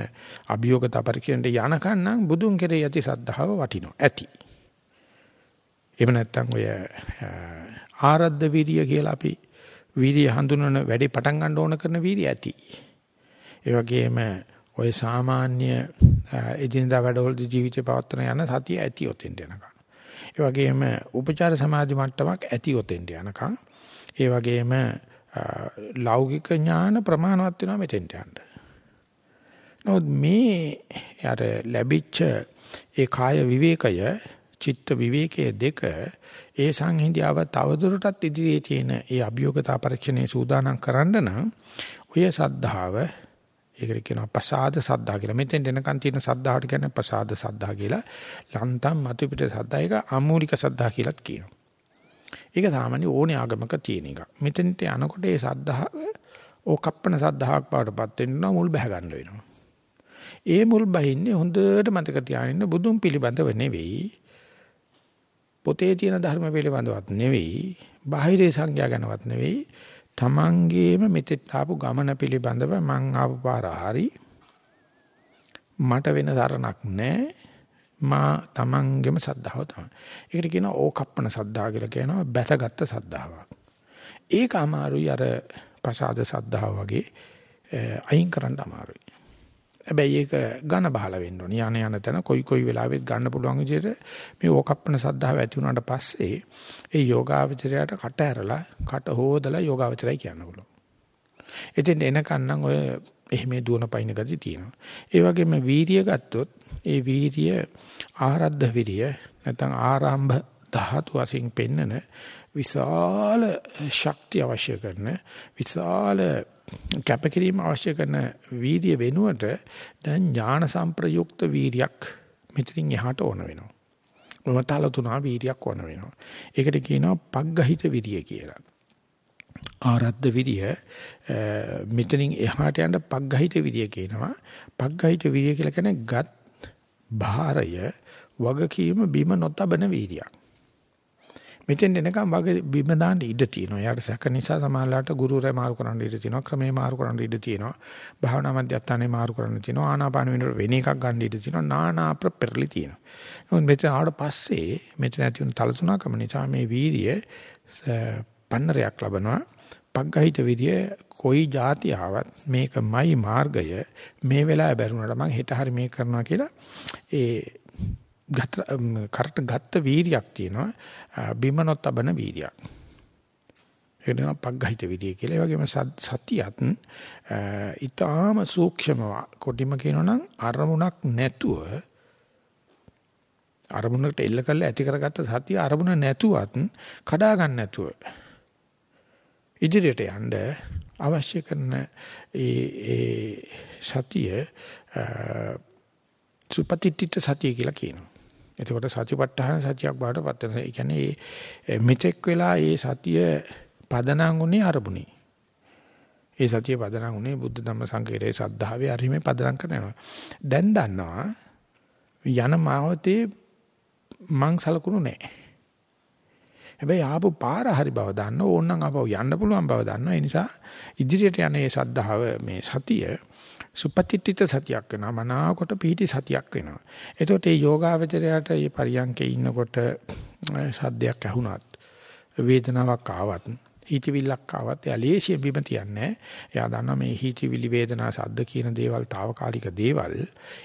අභියෝගත පරික්ෂණයට යනකම් නම් බුදුන් කෙරෙහි ඇති සද්ධාව වටිනවා ඇති එහෙම නැත්නම් ඔය ආරද්ධ වීර්ය කියලා අපි වීර්ය හඳුනන වැඩේ පටන් ගන්න ඕන කරන වීර්ය ඇති ඒ වගේම ඔය සාමාන්‍ය එදිනදා වැඩවලදී ජීවිතේ පවත්වන යන සතිය ඇති ඔතෙන්ට යනකම්. ඒ වගේම උපචාර සමාධි මට්ටමක් ඇති ඔතෙන්ට යනකම්. ඒ වගේම ලෞකික ඥාන ප්‍රමාණවත් වෙනවා මෙතෙන්ට යන්න. නමුත් මේ අර ලැබිච්ච ඒ කාය විවේකය චිත්ත විවේකයේ දෙක ඒ සංහිඳියාව තවදුරටත් ඉදිරියේ තියෙන ඒ අභියෝගතා පරීක්ෂණේ සූදානම් කරන්න නම් ඔය සද්ධාව ඒකට කියනවා පසාද සද්ධා කියලා. මෙතෙන් එනකන් තියෙන සද්ධාවට කියන්නේ පසාද සද්ධා කියලා. ලන්තම් මතු පිට සද්ධා එක අමූලික සද්ධා කියලාත් කියනවා. ඒක සාමාන්‍ය ඕනේ ආගමක තියෙන එකක්. මෙතෙන්ට යනකොට ඒ සද්ධාව ඕකප්පන සද්ධාාවක් බවටපත් වෙන්න මුල් බහ ගන්න වෙනවා. ඒ මුල් බහින්නේ හොඳට මතක තියාගන්න බුදුන් පිළිබඳව නෙවෙයි. පොතේ තියෙන ධර්ම පිළිබඳවත් නෙවෙයි. බාහිර සංඥා ගැනවත් නෙවෙයි. තමන්ගේම මෙතෙත් ආපු ගමන පිළිබඳව මං ආපු පාර හරි මට වෙන සරණක් නැහැ මා තමන්ගෙම සද්ධාව තමයි. ඒකට කියනවා ඕකප්පන සද්ධා කියලා කියනවා බැසගත් සද්ධාවක්. ඒක අමාරුයි අර පසාද සද්ධාව වගේ අයින් කරන්න අමාරුයි. හැබැයි ඒක ඝන බහල වෙන්න ඕනේ. යانے යන තැන කොයි කොයි වෙලාවෙත් ගන්න පුළුවන් විදිහට මේ ඕකප්පන සද්ධාව ඇති වුණාට පස්සේ ඒ යෝගාවචරයට කට ඇරලා කට හොදලා යෝගාවචරය කියන්න පුළුවන්. එතෙන් එනකන් නම් ඔය එහෙම දුවන පයින් ගතිය තියෙනවා. ඒ වගේම වීරිය ගත්තොත් ඒ වීරිය ආරද්ධ විරිය නැත්නම් ආරම්භ ධාතු වශයෙන් පෙන්නන විශාල ශක්තිය අවශ්‍ය කරන විශාල කැපකිරීම අවශ්‍ය කරන වීර්ය වෙනුවට දැන් ඥාන සංප්‍රයුක්ත වීර්යක් මෙතනින් එහාට ඕන වෙනවා. මොමතල තුනා වීර්යක් ඕන වෙනවා. ඒකට කියනවා පග්ගහිත විරිය කියලා. ආරද්ධ විරිය මෙතනින් එහාට යන පග්ගහිත විරිය කියනවා. පග්ගහිත විරිය කියලා කියන්නේ ගත් භාරය වගකීම බිම නොතබන වීර්යයක්. මෙතෙන් එනකම් වගේ බිම දාන්න ඉඩ තියෙනවා. යාට සැක නිසා සමාහලට ගුරුරයා මාරු කරන්න ඉඩ තියෙනවා. ක්‍රමේ මාරු කරන්න ඉඩ තියෙනවා. භාවනා මධ්‍යස්ථානේ මාරු කරන්න තියෙනවා. ආනාපාන වෙනකොට වෙන එකක් ගන්න ඉඩ තියෙනවා. නානා ප්‍රපෙරලි තියෙනවා. නමුත් මෙතන ආවට පස්සේ මෙතන ඇති වුණු තලතුණකම නිසා මේ වීර්ය පන්නරයක් ලබනවා. පග්ගහිත විරිය කොයි જાති ආවත් මේකමයි මාර්ගය මේ වෙලාවේ බැරුණාට මම හෙට හරි මේක කරනවා කියලා ඒ කරට ගත්ත වීරියක් තියෙනවා බිමනොත් අබන වීරියක්. ඒක නම පග්ගහිත විදිය කියලා. ඒ වගේම සතියත් ඊටාම සූක්ෂමව කොටිම කියනොනම් අරමුණක් නැතුව අරමුණකට එල්ල කරලා ඇති කරගත්ත සතිය අරමුණ නැතුවත් කඩා ගන්න නැතුව ඉදිරියට යන්න අවශ්‍ය කරන ඒ ඒ සතිය සුපතිත්‍ිත සතිය කියලා කියනවා. එතකොට සතිපට්ඨාන සතියක් බවට පත් වෙනවා. ඒ කියන්නේ මෙතෙක් වෙලා ඒ සතිය පදනම් උනේ අරමුණේ. ඒ සතිය පදනම් උනේ බුද්ධ ධම්ම සංකේතයේ සද්ධාවේ අරිමේ පදනම් කරනවා. දැන් දන්නවා යන මාවතේ මං සලකුණු නැහැ. හැබැයි ආපු පාර හරි බව දන්න ඕනනම් ආපහු යන්න පුළුවන් බව දන්නවා. ඒ නිසා ඉදිරියට යන මේ සද්ධාව මේ සතිය සුපතිත්‍ිත සතියක් වෙනවා. මනාකොට පිහිටි සතියක් වෙනවා. එතකොට මේ යෝගාවචරයට මේ පරියන්කේ ඉන්නකොට සද්දයක් ඇහුණත් වේදනාවක් ආවත් හිතවිල්ලක් ආවත් එයා ලේසිය බිම තියන්නේ එයා දන්නා මේ හිතවිලි වේදනා සද්ද කියන දේවල් తాවකාලික දේවල්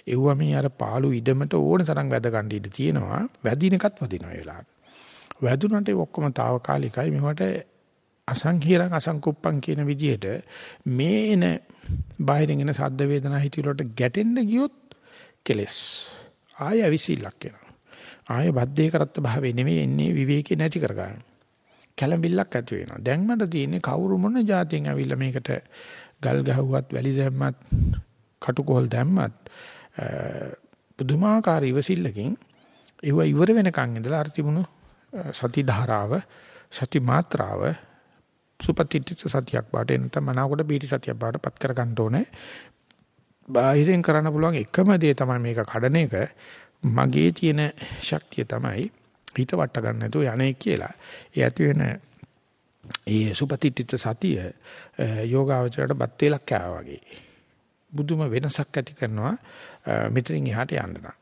එව්ව මේ අර පාළු ඉඩමට ඕන තරම් වැද ගන්න ඉඩ තියෙනවා. වැදින එකත් වදිනවා ඒ වෙලාවට. වැදුනට ඔක්කොම తాවකාලිකයි. මේවට අසංහිරං අසංකුප්පං කියන විදිහට මේ එන බාහිරින් එන සද්ද වේදනා හිතිවලට ගැටෙන්න ගියොත් කෙලස්. ආය අවිසිලක් වෙනවා ආය බද්දේ කරත්ත භාවයේ නෙමෙයි එන්නේ විවේකේ නැති කරගන්න. කැළඹිල්ලක් ඇති වෙනවා. දැන් මට තියෙන්නේ කවුරු මොන જાතියෙන් ඇවිල්ලා මේකට ගල් ගහුවත් වැලි දැම්මත් කටුකොල් දැම්මත් පුදුමාකාර ඉවසිල්ලකින් ඒව ඉවර වෙනකන් ඉඳලා අර තිබුණු සති ධාරාව සති මාත්‍රාව සුපතිත්‍ිත සතියක් බාට එනතම මනාවකට බීටි සතියක් බාට පත් කර ගන්න ඕනේ. බාහිරෙන් කරන්න පුළුවන් එකම දේ තමයි මේක කඩන එක. මගේ තියෙන ශක්තිය තමයි හිත වට ගන්න නැතුව යන්නේ කියලා. ඒ ඇති වෙන ඒ සුපතිත්‍ිත සතිය යෝගාවචරයට බත් වේලක් කෑවා වගේ. බුදුම වෙනසක් ඇති කරනවා මෙතනින් එහාට යන්න නම්.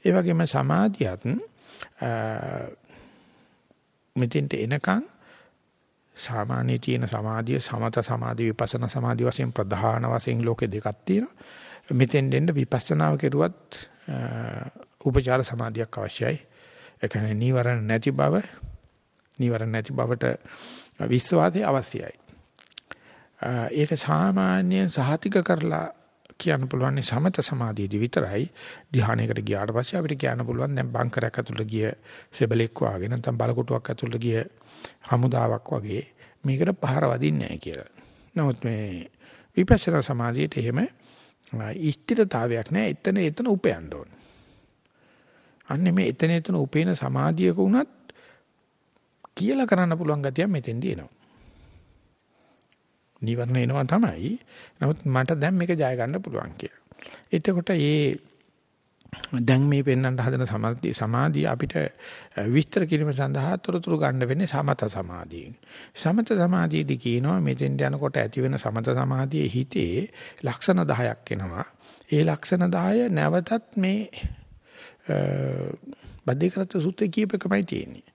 ඒ වගේම සමාධියත් මෙතෙන්ට එනකන් සාමාන්‍ය තියෙන සමාධිය සමත සමාධි විපස්සනා සමාධි වශයෙන් ප්‍රධාන වශයෙන් ලෝකේ දෙකක් තියෙනවා. මෙතෙන් දෙන්න විපස්සනාව කෙරුවත් උපචාර සමාධියක් අවශ්‍යයි. ඒ කියන්නේ නීවරණ නැති බව නීවරණ නැති බවට විශ්වාසය අවශ්‍යයි. ඒක සාමාන්‍යයෙන් සහතික කරලා කියන්න පුළුවන් සමත සමාධියදී විතරයි ධ්‍යානයකට ගියාට පස්සේ අපිට කියන්න පුළුවන් දැන් බංකරයක් ඇතුළට ගිය සෙබලෙක් වාගේ නැත්නම් බලකොටුවක් ඇතුළට ගිය හමුදාවක් වගේ මේකට පහර වදින්නේ නැහැ කියලා. නමුත් මේ විපස්සනා සමාධියට එහෙම ඉෂ්ටිරතාවයක් නැහැ. එතන එතන උපයන්න ඕන. අන්නේ මේ එතන එතන උපේන සමාධියක උනත් කියලා කරන්න පුළුවන් ගතියක් මෙතෙන්දී එනවා. නිවර්ණ එනවා තමයි. නමුත් මට දැන් මේක ජය ගන්න පුළුවන් කියලා. එතකොට මේ දැන් මේ පෙන්වන්න හදන සමාධිය සමාධිය අපිට විස්තර කිරීම සඳහා තොරතුරු ගන්න වෙන්නේ සමත සමාධියෙන්. සමත සමාධියදී කියනවා මෙතෙන් යනකොට ඇති වෙන සමත සමාධියේ හිතේ ලක්ෂණ 10ක් එනවා. ඒ ලක්ෂණ 10 නැවතත් මේ බද්ධිකරත් සූත්‍රයේ කියපකමයි තියෙන්නේ.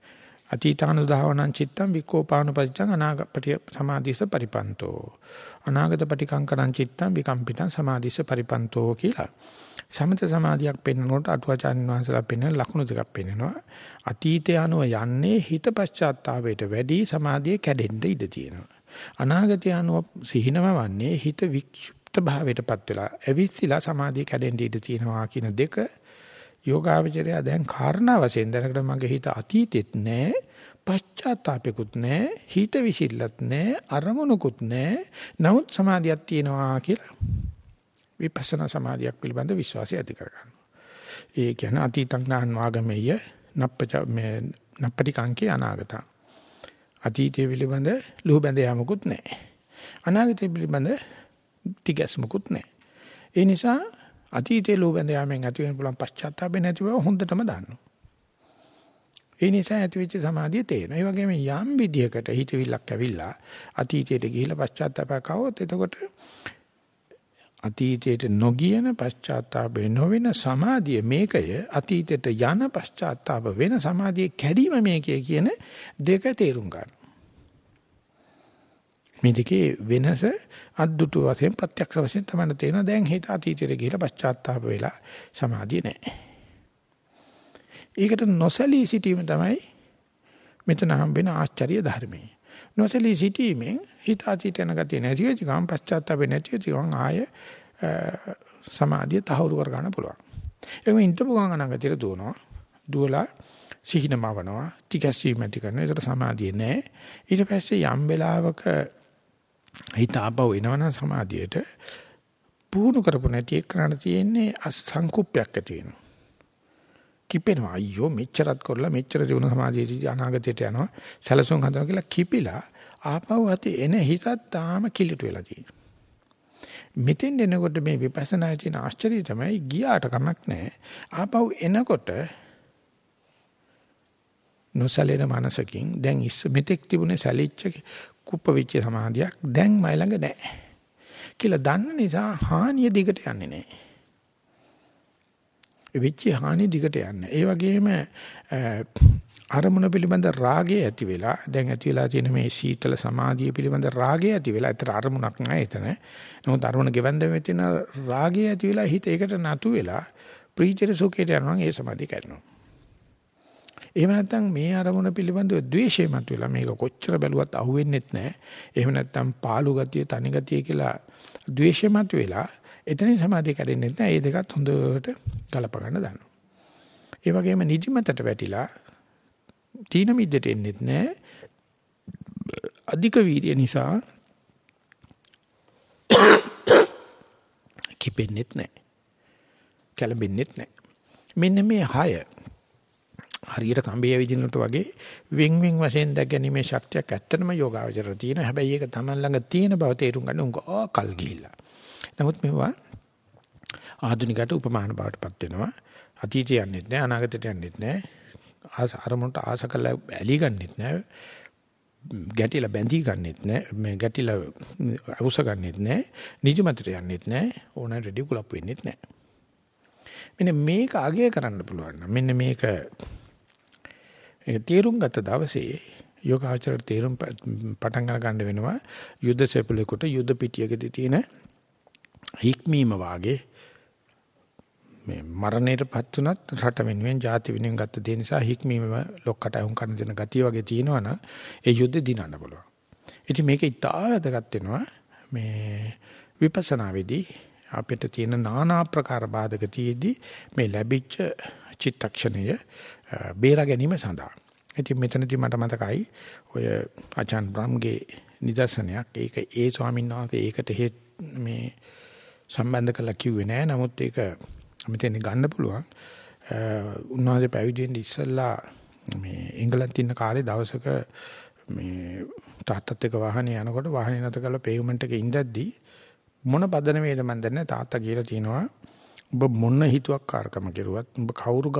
අතීතානුදාවනං චිත්තං විකෝපානුපජ්ජං අනාගපටි සමාධිස පරිපන්තෝ. අනාගත පටිකංකරං චිත්තං විකම්පිතං සමාධිස පරිපන්තෝ කියලා. සමත සමාධියක් පෙන්වනකොට අටුවාචාන් වහන්සේලා පෙන්වන ලක්ෂණ දෙකක් පෙන්වනවා. අතීතය අනුව යන්නේ හිත පශ්චාත්තාවයට වැඩි සමාධිය කැඩෙන්න ඉඩ තියෙනවා. අනාගතය අනුව සිහිනම වන්නේ හිත වික්ෂිප්ත භාවයටපත් වෙලා ඇවිස්සලා සමාධිය කැඩෙන්න ඉඩ තියෙනවා කියන දෙක යෝගාවචරය දැන් කාරණා වශයෙන් දැනකට මගේ හිත අතීතෙත් නෑ පශ්චාත්තාපෙකුත් නෑ හිත විසිල්ලත් නෑ අරමුණකුත් නෑ නමුත් සමාධියක් තියෙනවා කියලා විපස්සනා සමාධියක් පිළිබඳ විශ්වාසය ඇති කරගන්නවා. ඒ කියන්නේ අතීතං ඥාන වාගමෙය නප්පච මේ නප්පටි කාංකේ අනාගත. අතීතයේ පිළිබඳ ලුහු බැඳ යාමකුත් නැහැ. අනාගතයේ පිළිබඳ තිගැස්මකුත් නැහැ. ඒ නිසා අතීතයේ ලෝ බැඳ යාමෙන් ඇති වෙන පුළුවන් පශ්චාත්තාපේ නැති බව හොඳටම දන්නවා. ඒ නිසා ඇතිවෙච්ච සමාධිය තේරෙනවා. ඒ වගේම යම් විදියකට හිතවිල්ලක් ඇවිල්ලා අතීතයට ගිහිලා පශ්චාත්තාපයක් આવොත් එතකොට අතීතයට නොගියන පශ්චාත්තාපේ නොවන සමාධිය මේකය අතීතයට යන පශ්චාත්තාප වෙන සමාධිය කැඩීම මේකය කියන දෙක තේරුම් ගන්න. මේ දෙකේ වෙනස අද්දුටු වශයෙන් ප්‍රත්‍යක්ෂ වශයෙන් තමයි තේරෙනවා දැන් හිත අතීතයට ගිහිලා පශ්චාත්තාප වෙලා සමාධිය නැහැ. ඒකට නොසලී සිටීම තමයි මෙතන හම්බෙන ආශ්චර්ය ධර්මයේ. නොසලී සිටීමෙන් හිත අතීත යන ගතිය නැති වෙච්ච ගමන් පශ්චාත්තාප නැති වෙච්ච ගමන් ආය සමාධිය තහවුරු කර ගන්න පුළුවන්. එහම ඉන්ටපු ගමන් අනාගතයට දුවනවා. දුවලා සිහිනමවනවා. ටිකැසීම ඇති කරනවා. ඒකට සමාධිය නැහැ. ඊට පස්සේ යම් වෙලාවක හිත ආපහු එනවනම් සමාධියට පුහුණු කරපො නැති එක්කනට තියෙන්නේ අසංකුප්පයක් ඇති වෙනවා. කිපෙනවා අයියෝ මෙච්චරත් කරලා මෙච්චර දිනු සමාධියේදී අනාගතයට යනවා සැලසුම් හදනවා කියලා කිපිලා ආපහු ඇති එන හිතත් තාම කිලිට වෙලා තියෙනවා. මෙතෙන් එනකොට මේ විපස්සනා කියන ආශ්චර්යය තමයි ගියාට කමක් නැහැ. ආපහු එනකොට නොසලෙන මනසකින් දැන් ඉස්ස මෙතෙක් තිබුණේ සැලිච්ච කුප්ප වෙච්ච සමාධියක් දැන් මයි ළඟ නැහැ. කියලා දන්න නිසා හානිය දිගට යන්නේ නැහැ. වෙච්ච හානිය දිගට යන්නේ. ඒ වගේම අරමුණ පිළිබඳ රාගය ඇති වෙලා දැන් ඇති වෙලා තියෙන මේ සීතල සමාධිය පිළිබඳ රාගය ඇති වෙලා ඒතර අරමුණක් නැහැ එතන. නමුත් අරමුණ ගෙවන්න වෙතින රාගය ඇති වෙලා හිත ඒකට නතු වෙලා ප්‍රීතිර සුඛයට යනවා ඒ සමාධිය කරනවා. එහෙම නැත්නම් මේ අරමුණ පිළිබඳව ද්වේෂය මතුවලා මේක කොච්චර බැලුවත් අහුවෙන්නෙත් නැහැ. එහෙම නැත්නම් පාළු ගතිය, තනි ගතිය කියලා ද්වේෂය මතුවලා එතනින් සමාධිය කැඩෙන්නේ නැහැ. මේ දෙකත් හොඳට ගලප ගන්න දානවා. ඒ වගේම නිදිමතට වැටිලා තීන මිද්දට එන්නෙත් නැහැ. අධික වීර්ය නිසා කිපෙන්නෙත් නැහැ. කැළඹෙන්නෙත් නැහැ. මෙන්න මේ හය හරියට කම්බිය විදිනට වගේ වෙන් වෙන් වශයෙන් දැක ගැනීමේ ශක්තියක් ඇත්තටම යෝගාවචරය තියෙනවා. හැබැයි ඒක Taman ළඟ තියෙන බව තේරුම් ගන්න උංගා කල් ගිහිල්ලා. නමුත් මේවා ආධුනිකට උපමාන බවටපත් වෙනවා. අතීතය යන්නෙත් නැහැ අනාගතයට යන්නෙත් නැහැ. අරමුණට ආස කරලා ඇලි ගන්නෙත් නැහැ. ගැටිලා බැඳී ගන්නෙත් නැහැ. මේ ගැටිලා අවුස ගන්නෙත් නැහැ. නිදිමතට යන්නෙත් නැහැ. ඕනෑ රෙඩි කුලප් වෙන්නෙත් නැහැ. මෙන්න මේක අගය කරන්න පුළුවන් නම් මෙන්න මේක ඒක තේරුම් ගත දවසේ යෝගාචර තේරුම් පටන් ගන්න වෙනවා යුද්ධ සෙපලෙකට යුද්ධ පිටියකදී තියෙන හික්මීම වාගේ මේ මරණයටපත් උනත් රට වෙනුවෙන් ජාති වෙනුවෙන් ගත්ත දේ නිසා හික්මීම ලොක්කට අහුන් කරන දෙන ගතිය වගේ තියෙනවනම් ඒ යුද්ධ දිනන්න පුළුවන්. ඉතින් මේක ඉතාල වැදගත් වෙනවා මේ විපස්සනා වෙදී අපිට තියෙන নানা ආකාර බාධක තියේදී මේ ලැබිච්ච චිත්තක්ෂණය බේරා ගැනීම සඳහා. ඉතින් මෙතනදී මට මතකයි ඔය ආචාන් බ්‍රම්ගේ නිදර්ශනයක්. ඒක ඒ ස්වාමීන් වහන්සේ ඒකට මේ සම්බන්ධ කළා කිව්වේ නෑ. නමුත් ඒක මෙතන ගන්න පුළුවන්. උන්වහන්සේ පැවිදි වෙන්න ඉස්සෙල්ලා මේ එංගලන්තේ ඉන්න කාලේ දවසක මේ තාත්තත් එක්ක වාහනේ යනකොට වාහනේ නැත කරලා පේවමන්ට් එකේ ඉඳද්දි මොන පදන වේද මන් දන්නේ තාත්තා කියලා තියෙනවා ඔබ මොන හිතුවක්කාරකම කෙරුවත් ඔබ කවුරු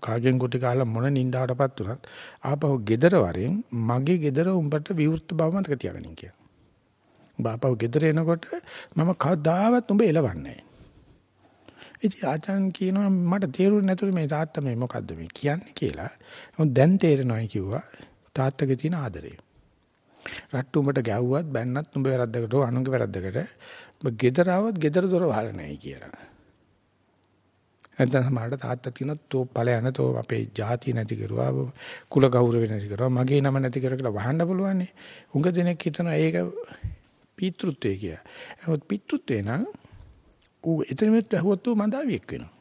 කාගෙන් කොට කාලා මොන නින්දාවටපත් උනත් ආපහු ගෙදර වරෙන් මගේ ගෙදර උඹට විවෘත බව මතක තියාගන්න කියලා. ඔබ ආපහු ගෙදර එනකොට මම කවදාවත් උඹ එලවන්නේ නැහැ. ඉතින් ආචාන් කියනවා මට තේරුනේ නැතුළු මේ තාත්තා මේ මොකද්ද මේ කියන්නේ කියලා. මොකද දැන් තේරෙනවායි කිව්වා තාත්තගේ තියෙන ආදරේ. රට්ටු උඹට ගැව්වත් බැන්නත් උඹ වැරද්දකට හෝ අනුන්ගේ වැරද්දකට උඹ ගෙදර ආවත් ගෙදර දොර වහලා නැහැ කියලා. නැත්නම් සමහරට තාත්තා කියනවා තෝ ඵලයන් තෝ අපේ ಜಾති නැති කරුවා කුල ගෞරව නැති කරුවා මගේ නම නැති කර කියලා වහන්න පුළුවන් නේ. උඟ දෙනෙක් හිතනවා ඒක පීතෘත්වය කියලා. නමුත් පීතෘත්වේ නම් ඌ එතනෙත් ඇහුවොත් ඌ මන්දාවියෙක් වෙනවා.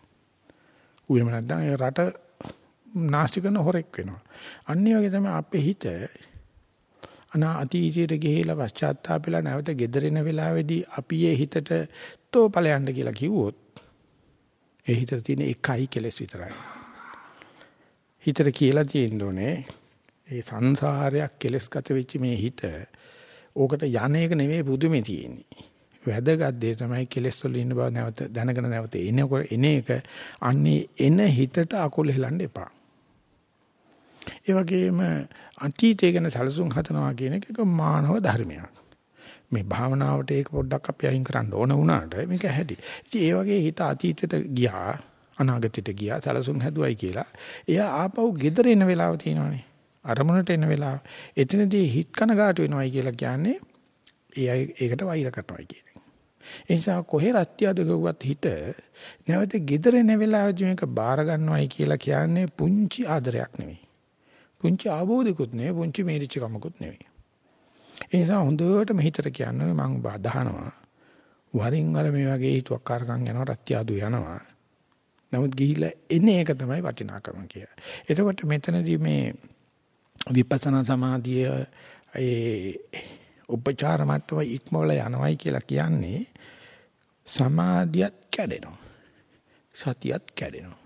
ඌ එහෙම නැත්නම් ඒ රට නාස්ති කරන හොරෙක් වෙනවා. අනිත් වගේ තමයි අපේ හිත අනා අතීතයට ගිහිලා පශ්චාත්තාපෙලා නැවත gederena වෙලාවේදී අපි ඒ හිතට තෝ ඵලයන්ට කියලා කිව්වොත් ඒ හිතට තියෙන එකයි කෙලස් විතරයි. හිතට කියලා තියෙන්න ඕනේ ඒ සංසාරයක් කෙලස්ගත වෙච්ච මේ හිත ඕකට යන්නේක නෙමෙයි පුදුමේ තියෙන්නේ. වැදගත් දේ තමයි කෙලස් වල ඉන්න බව නැවත දැනගෙන නැවත එනකොට එන එක අන්නේ එන හිතට අකුල් හෙලන්න එපා. ඒ වගේම අතීතය ගැන සැලසුම් හදනවා කියන එක මානව ධර්මයක්. මේ භාවනාවට ඒක පොඩ්ඩක් අපි අයින් කරන්න ඕන වුණාට මේක හැටි. ඉතින් ඒ වගේ හිත අතීතයට ගියා අනාගතයට ගියා සැලසුම් හැදුවයි කියලා. එයා ආපහු ගෙදර එන වෙලාව තියෙනවානේ. අරමුණට එන වෙලාව. එතනදී හිත කනගාටු වෙනවයි කියලා කියන්නේ ඒ ඒකට වෛර කරනවායි කියන්නේ. ඒ නිසා කොහේ රත්තියද ගවුවත් හිත නැවත ගෙදර එන වෙලාවදී මේක බාර ගන්නවයි කියලා කියන්නේ පුංචි ආදරයක් නෙවෙයි. පුංචි ආબોධිකුත් නෙවෙයි පුංචි මේරිච්ච කමකුත් නෙවෙයි. ඒ නිසා හොඳටම හිතට කියන්නේ මම බාධානවා. වරින් වර මේ වගේ හිතුවක්කාරකම් යනවා රත්යාදු යනවා. නමුත් ගිහිල්ලා එන්නේ ඒක තමයි වටිනාකම කියලා. එතකොට මෙතනදී මේ විපස්සනා සමාධිය ඒ උපචාර මට්ටම ඉක්මවල යනවයි කියලා කියන්නේ සමාධියත් කැඩෙනවා. සතියත් කැඩෙනවා.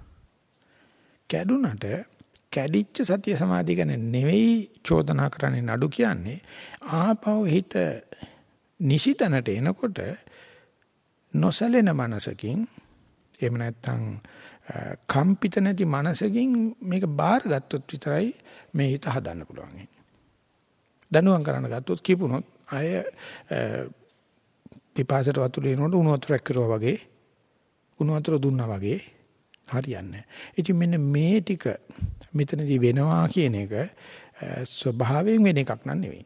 කැඩුනට කැඩිච්ච සතිය සමාධිය ගැන නෙවෙයි චෝදනා කරන්නේ නඩු කියන්නේ ආපහු හිත නිසිතනට එනකොට නොසලෙන මනසකින් එහෙම නැත්නම් කම්පිත නැති මනසකින් මේක බාරගත්තොත් විතරයි මේ හිත හදන්න පුළුවන්. දනුවම් කරන්න ගත්තොත් කිපුණොත් අය පිපාසයට වතුර එනකොට උණු වතුරක් කරුවා වගේ උණු වතුර දුන්නා වගේ හරියන්නේ. ඉතින් මෙන්න මේ ටික මෙතනදී වෙනවා කියන එක ස්වභාවයෙන් වෙන එකක් නන් නෙවෙයි.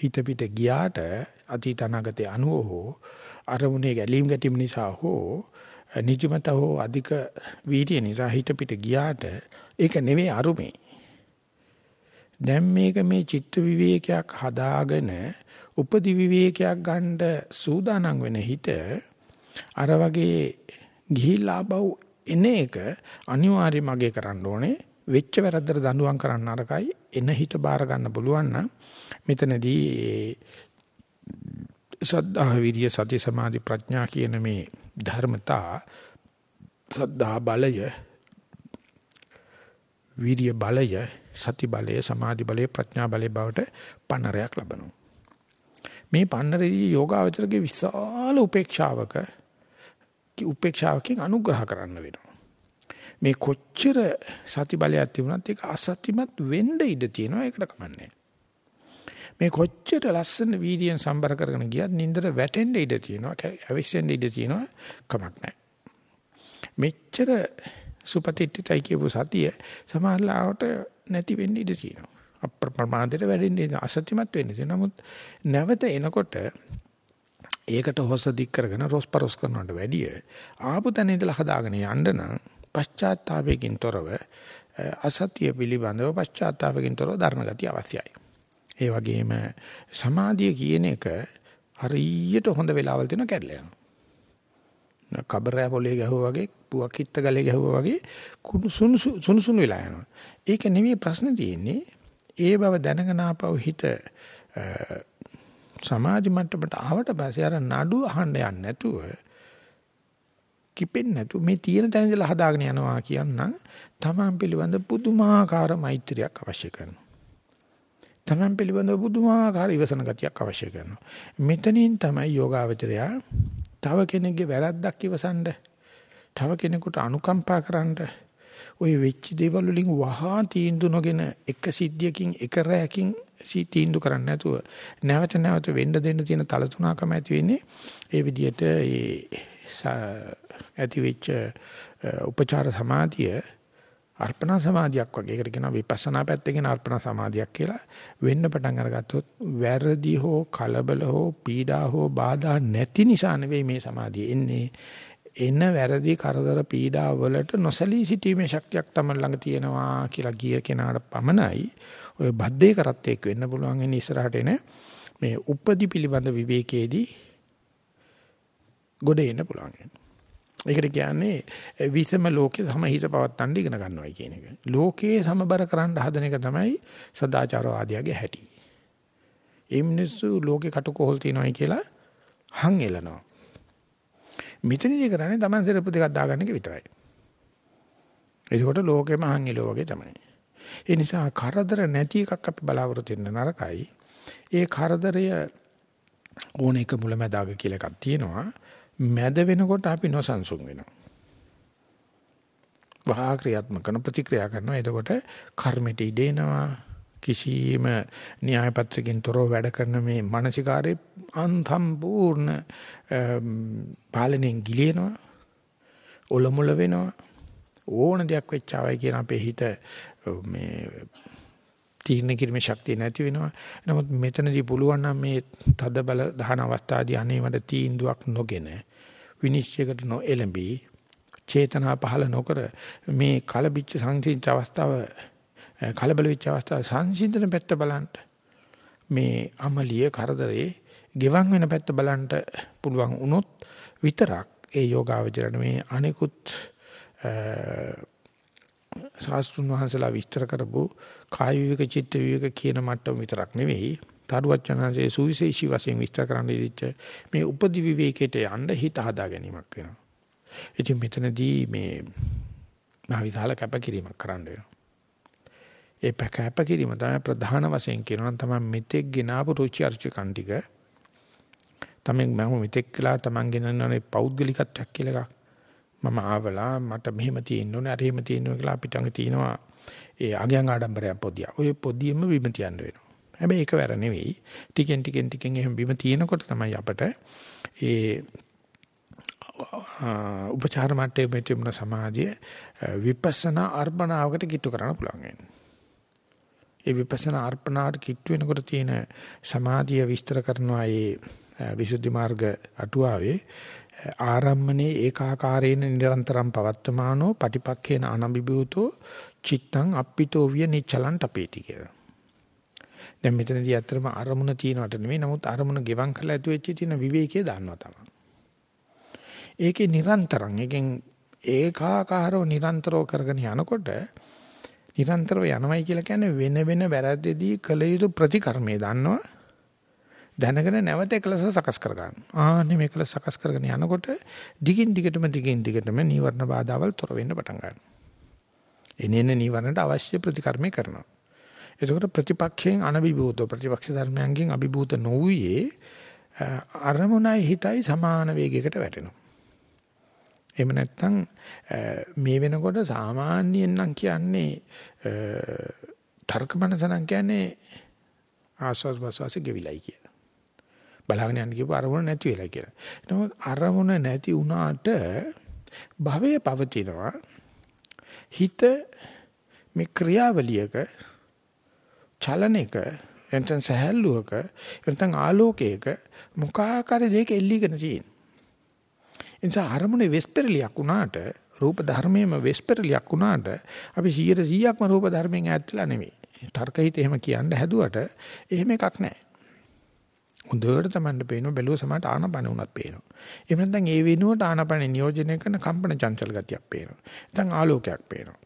හිත පිට ගියාට අතීත අනාගතයේ අනුව හෝ අරමුණේ ගැලීම් ගැටීම් නිසා හෝ නිජමත හෝ අධික වීර්ය නිසා හිත පිට ගියාට ඒක නෙවෙයි අරුමේ. දැන් මේක මේ චිත්ත විවේකයක් හදාගෙන උපදි විවේකයක් ගන්න සූදානම් වෙන හිත අර වගේ ගිහිල්ලා බව එන එක අනිවාර්යයෙන් මගේ කරන්න ඕනේ. වෙච්ච වැරද්දට දඬුවම් කරන්න අරකයි එන හිත බාර ගන්න පුළුවන් නම් මෙතනදී සද්ධා විරිය සති සමාධි ප්‍රඥා කියන මේ ධර්මතා සද්ධා බලය විරිය බලය සති බලය සමාධි බලය ප්‍රඥා බලය බවට පන්නරයක් ලබනවා. මේ පන්නරේදී යෝගාවචරගේ විශාල උපේක්ෂාවක උපේක්ෂාවකින් අනුග්‍රහ කරන්න වෙනවා. මේ කොච්චර සති බලයක් තිබුණත් ඒක අසත්‍යමත් වෙන්න ඉඩ තියෙනවා ඒකට කමන්නේ මේ කොච්චර ලස්සන වීර්යයෙන් සම්බර කරගෙන ගියත් නින්දර වැටෙන්න ඉඩ තියෙනවා ඇවිස්සෙන්න ඉඩ තියෙනවා කමක් නැහැ. මෙච්චර සුපතිට්ඨිතයි කියපු සතිය සමහරලාවට නැති වෙන්න ඉඩ තියෙනවා. අප්‍රමාදයට වැඩෙන්නේ අසත්‍යමත් වෙන්නේ තියෙනවා. නමුත් නැවත එනකොට ඒකට හොස දික් කරගෙන රොස්පරොස් කරනවට වැඩිය ආපු තැන ඉඳලා හදාගෙන යන්න නම් පශ්චාත්තාවයෙන් තොරව අසත්‍ය පිළිබඳව පශ්චාත්තාවයෙන් තොරව ධර්ම ගතිය අවශ්‍යයි. ඒ වගේම සමාධිය කියන එක හරියට හොඳ වෙලාවල් තියෙන කැඩලා යනවා. කබරෑ පොලේ ගැහුවා වගේ පුවක් හිට ගලේ ගැහුවා වගේ සුනු සුනු සුනු වෙලා යනවා. ඒක නෙමෙයි ප්‍රශ්නේ තියෙන්නේ. ඒ බව දැනගෙන ආපහු හිත සමාධි මට්ටමට ආවට පස්සේ අර නඩු අහන්න යන්නේ නැතුව කිපෙන්නේ නැතු මේ තියෙන තැන ඉඳලා හදාගෙන යනවා කියන්නම් තමන් පිළිබඳ පුදුමාකාර මෛත්‍රියක් අවශ්‍ය කරනවා. තමන් පිළිබඳ පුදුමාකාර ඉවසන ගතියක් අවශ්‍ය කරනවා. මෙතනින් තමයි යෝගාවචරය තව කෙනෙක්ගේ වැරද්දක් ඉවසන්න තව කෙනෙකුට අනුකම්පා කරන්න ওই වෙච්ච දේවල් වලින් වහා තීන්දුව නොගෙන එක සිද්ධියකින් එක රැයකින් තීන්දුව කරන්නේ නැතුව නැවත නැවත වෙන්න දෙන්න තියෙන තලතුණකම ඇති වෙන්නේ ඒ විදිහට ඒ ඇති වෙච්ච උපචාර සමාධිය අර්පණ සමාධියක් වගේ. ඒකට කියනවා විපස්සනා පැත්තකින් අර්පණ සමාධියක් කියලා. වෙන්න පටන් අරගත්තොත් වැරදි හෝ කලබල හෝ පීඩා හෝ බාධා නැති නිසා නෙවෙයි මේ සමාධිය එන්නේ. එන වැරදි කරදර පීඩා වලට නොසලී සිටීමේ ශක්තියක් තමයි ළඟ තියෙනවා කියලා කිය කෙනාට පමණයි ඔය බද්දේ කරත් එක් වෙන්න පුළුවන් ඉන්නේ ඉස්සරහට එන මේ උපදි පිළිබඳ විවේකයේදී ගොඩ එන්න පුළුවන්. ඒකට කියන්නේ විසම ලෝකේ සමහිත පවත්තන්න ඉගෙන ගන්නවයි කියන එක. ලෝකයේ සමබර කරන්න හදන එක තමයි සදාචාරවාදියාගේ හැටි. ඒ මිනිස්සු ලෝකේ කටකෝල් තියනවායි කියලා හං එලනවා. මෙතනදී කරන්නේ Taman සරපු දෙකක් දාගන්න එක විතරයි. ඒකෝට ලෝකෙම හං එලෝ වගේ තමයි. ඒ නිසා කරදර නැති එකක් අපි බලාපොරොත්තු වෙන්න නරකයි. ඒ කරදරය ඕන එක මුලැමැදාග කියලා එකක් තියෙනවා. මැද වෙනකොට අපි නොසන්සුන් වෙනවා. වහා ක්‍රියාත්මක කරන ප්‍රතික්‍රියා කරනවා. එතකොට කර්මෙට ඉදෙනවා. කිසියම් න්‍යාය පත්‍රකින් තොරව වැඩ කරන මේ මානසිකාරේ අන්තම්පූර්ණ පාලනයෙන් ගිලිනවා. ඔලොමුල වෙනවා. ඕන දෙයක් වෙච්චාවයි කියන අපේ හිත මේ තීරණ කිරීමේ ශක්තිය නැති වෙනවා. නමුත් මෙතනදී පුළුවන් නම් මේ තද බල දහන අවස්ථාවේදී අනේවට තීන්දුවක් නොගෙන විනිශ්චයකට නොඑළඹී චේතනා පහළ නොකර මේ කලබිච්ච සංසිඳිච්ච අවස්ථාව කලබල වෙච්ච අවස්ථාව සංසිඳන පැත්ත බලන්න මේ අමලිය කරදරේ ගෙවන් වෙන පැත්ත බලන්න පුළුවන් වුණොත් විතරක් ඒ යෝගාවචරණ මේ අනිකුත් ශාස්ත්‍රුන් වහන්සේලා විස්තර කරපු කාය විවේක චිත්ත විවේක කියන මට්ටම විතරක් නෙවෙයි තරුවචනanse සුවිශේෂී වශයෙන් විස්තර කරන්න ඉදිච්ච මේ උපදි විවේකයට යන්න හිත හදා ගැනීමක් වෙනවා. ඉතින් මෙතනදී මේ මහ විශාල කැපකිරීමක් කරන්න වෙනවා. ඒ කැපකිරීම තමයි ප්‍රධාන වශයෙන් කියනවා නම් තමයි මෙතෙක් ගෙනාවු රුචි අරුචි කන්ටික තමයි මම මෙතෙක් කළා තමන් ගෙනන්නේ පෞද්ගලිකත්වයක් කියලා එකක්. මම ආවලා මට මෙහෙම තියෙන්න ඕනේ අර එහෙම තියෙන්න ඕනේ කියලා අපිට අඟ තියෙනවා ඒ අගයන් ආඩම්බරයක් පොදිය. ඔය පොදියෙම බිම තියන්න වෙනවා. හැබැයි ඒක වැර නෙවෙයි. ටිකෙන් ටිකෙන් ටිකෙන් එහෙම බිම තියෙනකොට තමයි අපට ඒ උපචාර මට්ටමේ මෙතුම්න සමාධිය විපස්සනා අර්පණාවකට කිට්ටු කරන්න පුළුවන් වෙන්නේ. ඒ විපස්සනා අර්පණාවට කිට්ටු වෙනකොට තියෙන සමාධිය විස්තර කරනවා ඒ විසුද්ධි මාර්ග අටුවාවේ ආරම්මනේ ඒකාකාරේන නිරන්තරම් පවත්තමානෝ පටිපක්ඛේන අනබිබූතෝ චිත්තං අප්පිතෝ විය නිචලං තපේති කියලා. දැන් මෙතනදී ඇත්තටම අරමුණ තියනවට නෙමෙයි නමුත් අරමුණ ගෙවම් කරලා ඇතු වෙච්ච තියෙන විවේකයේ දන්නවා තමයි. ඒකේ නිරන්තරම් එකෙන් ඒකාකාරව නිරන්තරව කරගෙන යනකොට නිරන්තරව යනවයි කියලා කියන්නේ වෙන වෙන වැරද්දෙදී කළ යුතු ප්‍රතිකර්මයේ දන්නවා දැනගෙන නැවත එකලස සකස් කර ගන්න. ආන්නේ මේකල සකස් කරගෙන යනකොට දිගින් දිගටම දිගින් දිගටම නීවරණ බාධාවල් තොර වෙන්න පටන් ගන්නවා. එනේන නීවරණට අවශ්‍ය ප්‍රතිකර්මය කරනවා. එතකොට ප්‍රතිපක්ෂයෙන් අනබිභූත ප්‍රතිපක්ෂ ධර්මයන්ගෙන් අභිභූත නොවුයේ අරමුණයි හිතයි සමාන වේගයකට වැටෙනවා. එහෙම නැත්නම් මේ වෙනකොට සාමාන්‍යයෙන් නම් කියන්නේ තර්ක මනසනම් කියන්නේ ආස්වාද ප්‍රසවාස ගෙවිලයි කියලා. බලාගෙන යන්න කියපු අරමුණ නැති වෙලා කියලා. නමුත් අරමුණ නැති වුණාට භවයේ පවතිනවා හිත මේ ක්‍රියාවලියක චලනයක එතන සහැල්ලුවක එතන ආලෝකයක මුඛාකාර දෙයක එල්ලීගෙන තියෙන. එනිසා අරමුණේ වෙස්පරලියක් වුණාට රූප ධර්මයේම වෙස්පරලියක් වුණාට අපි 100%ක්ම රූප ධර්මයෙන් ඈත්ලා නෙවෙයි. තර්කහිත එහෙම කියන්න හැදුවට එහෙම එකක් නැහැ. හොඳට තමන්ට පේනවා බැලුව සමහරට ආනපන උනත් පේනවා. එහෙම නැත්නම් ඒ වෙනුවට ආනපන නියෝජනය කරන කම්පන චංචල ගතියක් පේනවා. නැත්නම් ආලෝකයක් පේනවා.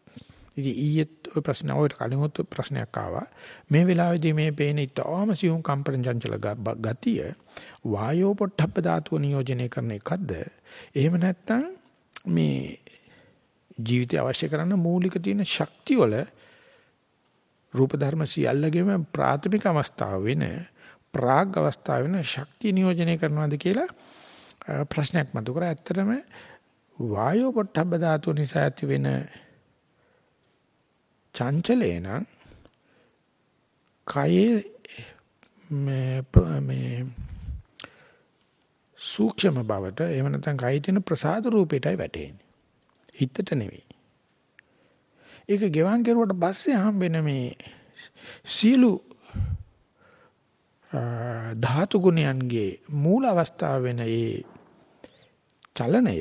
ඉතින් ඊයේත් ඔය ප්‍රශ්න ඔය කලිමුත් ප්‍රශ්නයක් ආවා. මේ වෙලාවේදී මේ පේන ඊටාම සියුම් කම්පන චංචල ගතිය වායෝ පොට්ටබ්බ ධාතුව නියෝජනය කරන එකක්ද? එහෙම නැත්නම් මේ ජීවිතය අවශ්‍ය කරන මූලික තියෙන ශක්තිය වල රූප ධර්ම සියල්ලගෙම ප්‍රාථමික අවස්ථාව වෙන ප්‍රාග් අවස්ථාව වෙන ශක්තිය නියෝජනය කරනවාද කියලා ප්‍රශ්නයක් මතු කරා. ඇත්තටම වායෝ පොට්ටබ්බ ධාතුව නිසා ඇති වෙන චංචලේ නම් කයේ මේ මේ සූක්ෂම බවට එහෙම නැත්නම් කයේ තියෙන ප්‍රසාද රූපයටයි වැටෙන්නේ. හිතට නෙවෙයි. ඒක ගෙවන් කෙරුවට පස්සේ හම්බෙන මේ සීලු ධාතු ගුණයන්ගේ මූල අවස්ථාව වෙන ඒ චලනය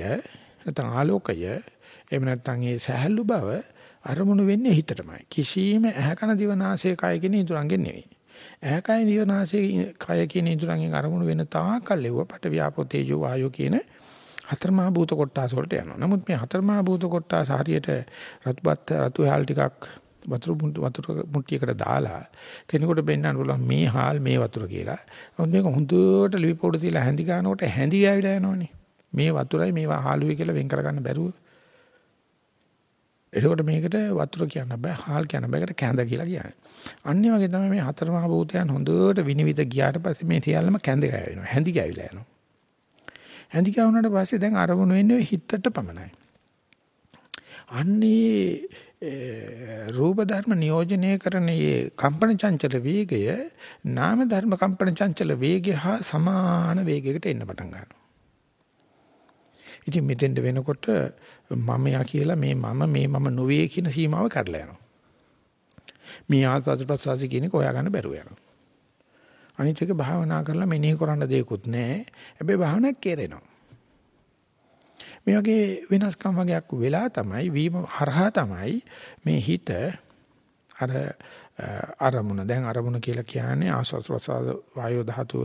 නැත්නම් ආලෝකය එහෙම නැත්නම් ඒ සහැල්ලු බව අරමුණු වෙන්නේ හිතටමයි කිසියම් ඇහැකන දිවනාසය කය කියන ඉදurangෙන් නෙවෙයි ඇහැකය දිවනාසය කය කියන ඉදurangෙන් අරමුණු වෙන තාකල් ලෙව්ව පට ව්‍යාපෝ තේජෝ වායෝ කියන හතරමහා භූත කොටස් වලට යනවා නමුත් මේ හතරමහා භූත කොටස් හරියට රතුපත් රතු හැල් ටිකක් වතුර වතුර මුට්ටියකට දාලා කෙනෙකුට බෙන්නන්න පුළුවන් මේ හාල් මේ වතුර කියලා. මොකද මේක හොඳට ලිපි පොඩ තියලා හැඳි ගන්නකොට හැඳි ගෑවිලා යනවනේ. මේ වතුරයි මේවා හාලුයි කියලා වෙන් කරගන්න බැරුව. එතකොට මේකට වතුර කියන්න බෑ හාල් කියන්න බෑ ඒකට කැඳ කියලා කියන්නේ. අනිත් වගේ තමයි මේ හතර මහා භූතයන් හොඳට විනිවිද ගියාට පස්සේ මේ සියල්ලම කැඳ ගෑවෙනවා. හැඳි ගෑවිලා යනවා. හැඳි ගෑවුනට පස්සේ දැන් අරමුණු වෙන්නේ හිතට පමණයි. අන්නේ රූප ධර්ම නියෝජනය කරන මේ කම්පන චංචල වේගය නාම ධර්ම කම්පන චංචල වේගය හා සමාන වේගයකට එන්න පටන් ගන්නවා. ඉතින් මෙතෙන්ද වෙනකොට මම යා කියලා මේ මම මේ මම නොවේ කියන සීමාව කඩලා යනවා. මේ ආසත් ප්‍රසාසි කියන එක හොයාගන්න බැරුව යනවා. අනිත් එක භාවනා කරලා මෙනෙහි කරන්න දෙයක්වත් නැහැ. හැබැයි භාවනාවක් කෙරෙනවා. මේ වගේ වෙනස්කම් වගේක් වෙලා තමයි වීම හරහා තමයි මේ හිත අර අරමුණ දැන් අරමුණ කියලා කියන්නේ ආස්වාද ප්‍රසාද වායෝ ධාතුව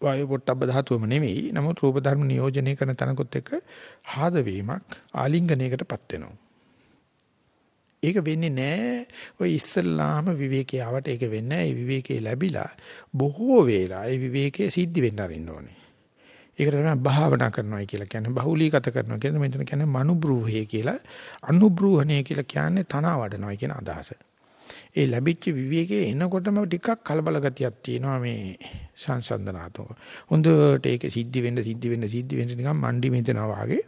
වායෝ පොට්ටබ්බ ධාතුවම නෙවෙයි. නමුත් රූප ධර්ම නියෝජනය කරන තනකොත් එක ආද වීමක් ආලිංගනයකටපත් වෙනවා. ඒක වෙන්නේ නැහැ ඔය ඉස්සල්ලාම විවේකේ ආවට ඒක වෙන්නේ නැහැ ඒ විවේකේ ලැබිලා බොහෝ වේලා ඒ විවේකේ සිද්ධ වෙන්න අරින්න ඕනේ. ඒකට තමයි භාවනා කරනවා කියලා කියන්නේ. බහුලීගත කරනවා කියන්නේ මෙතන කියන්නේ මනුබ්‍රූහය කියලා. අනුබ්‍රූහණය කියලා කියන්නේ තනවා වඩනවා කියන අදහස. ඒ ලැබිච්ච විවේකයේ එනකොටම ටිකක් කලබල ගතියක් තියෙනවා මේ සංසන්දනාත්මක. හොඳට ඒක සිද්ධි වෙන්න සිද්ධි වෙන්න සිද්ධි වෙන්න නිකන් මණ්ඩි මෙතනවා වාගේ.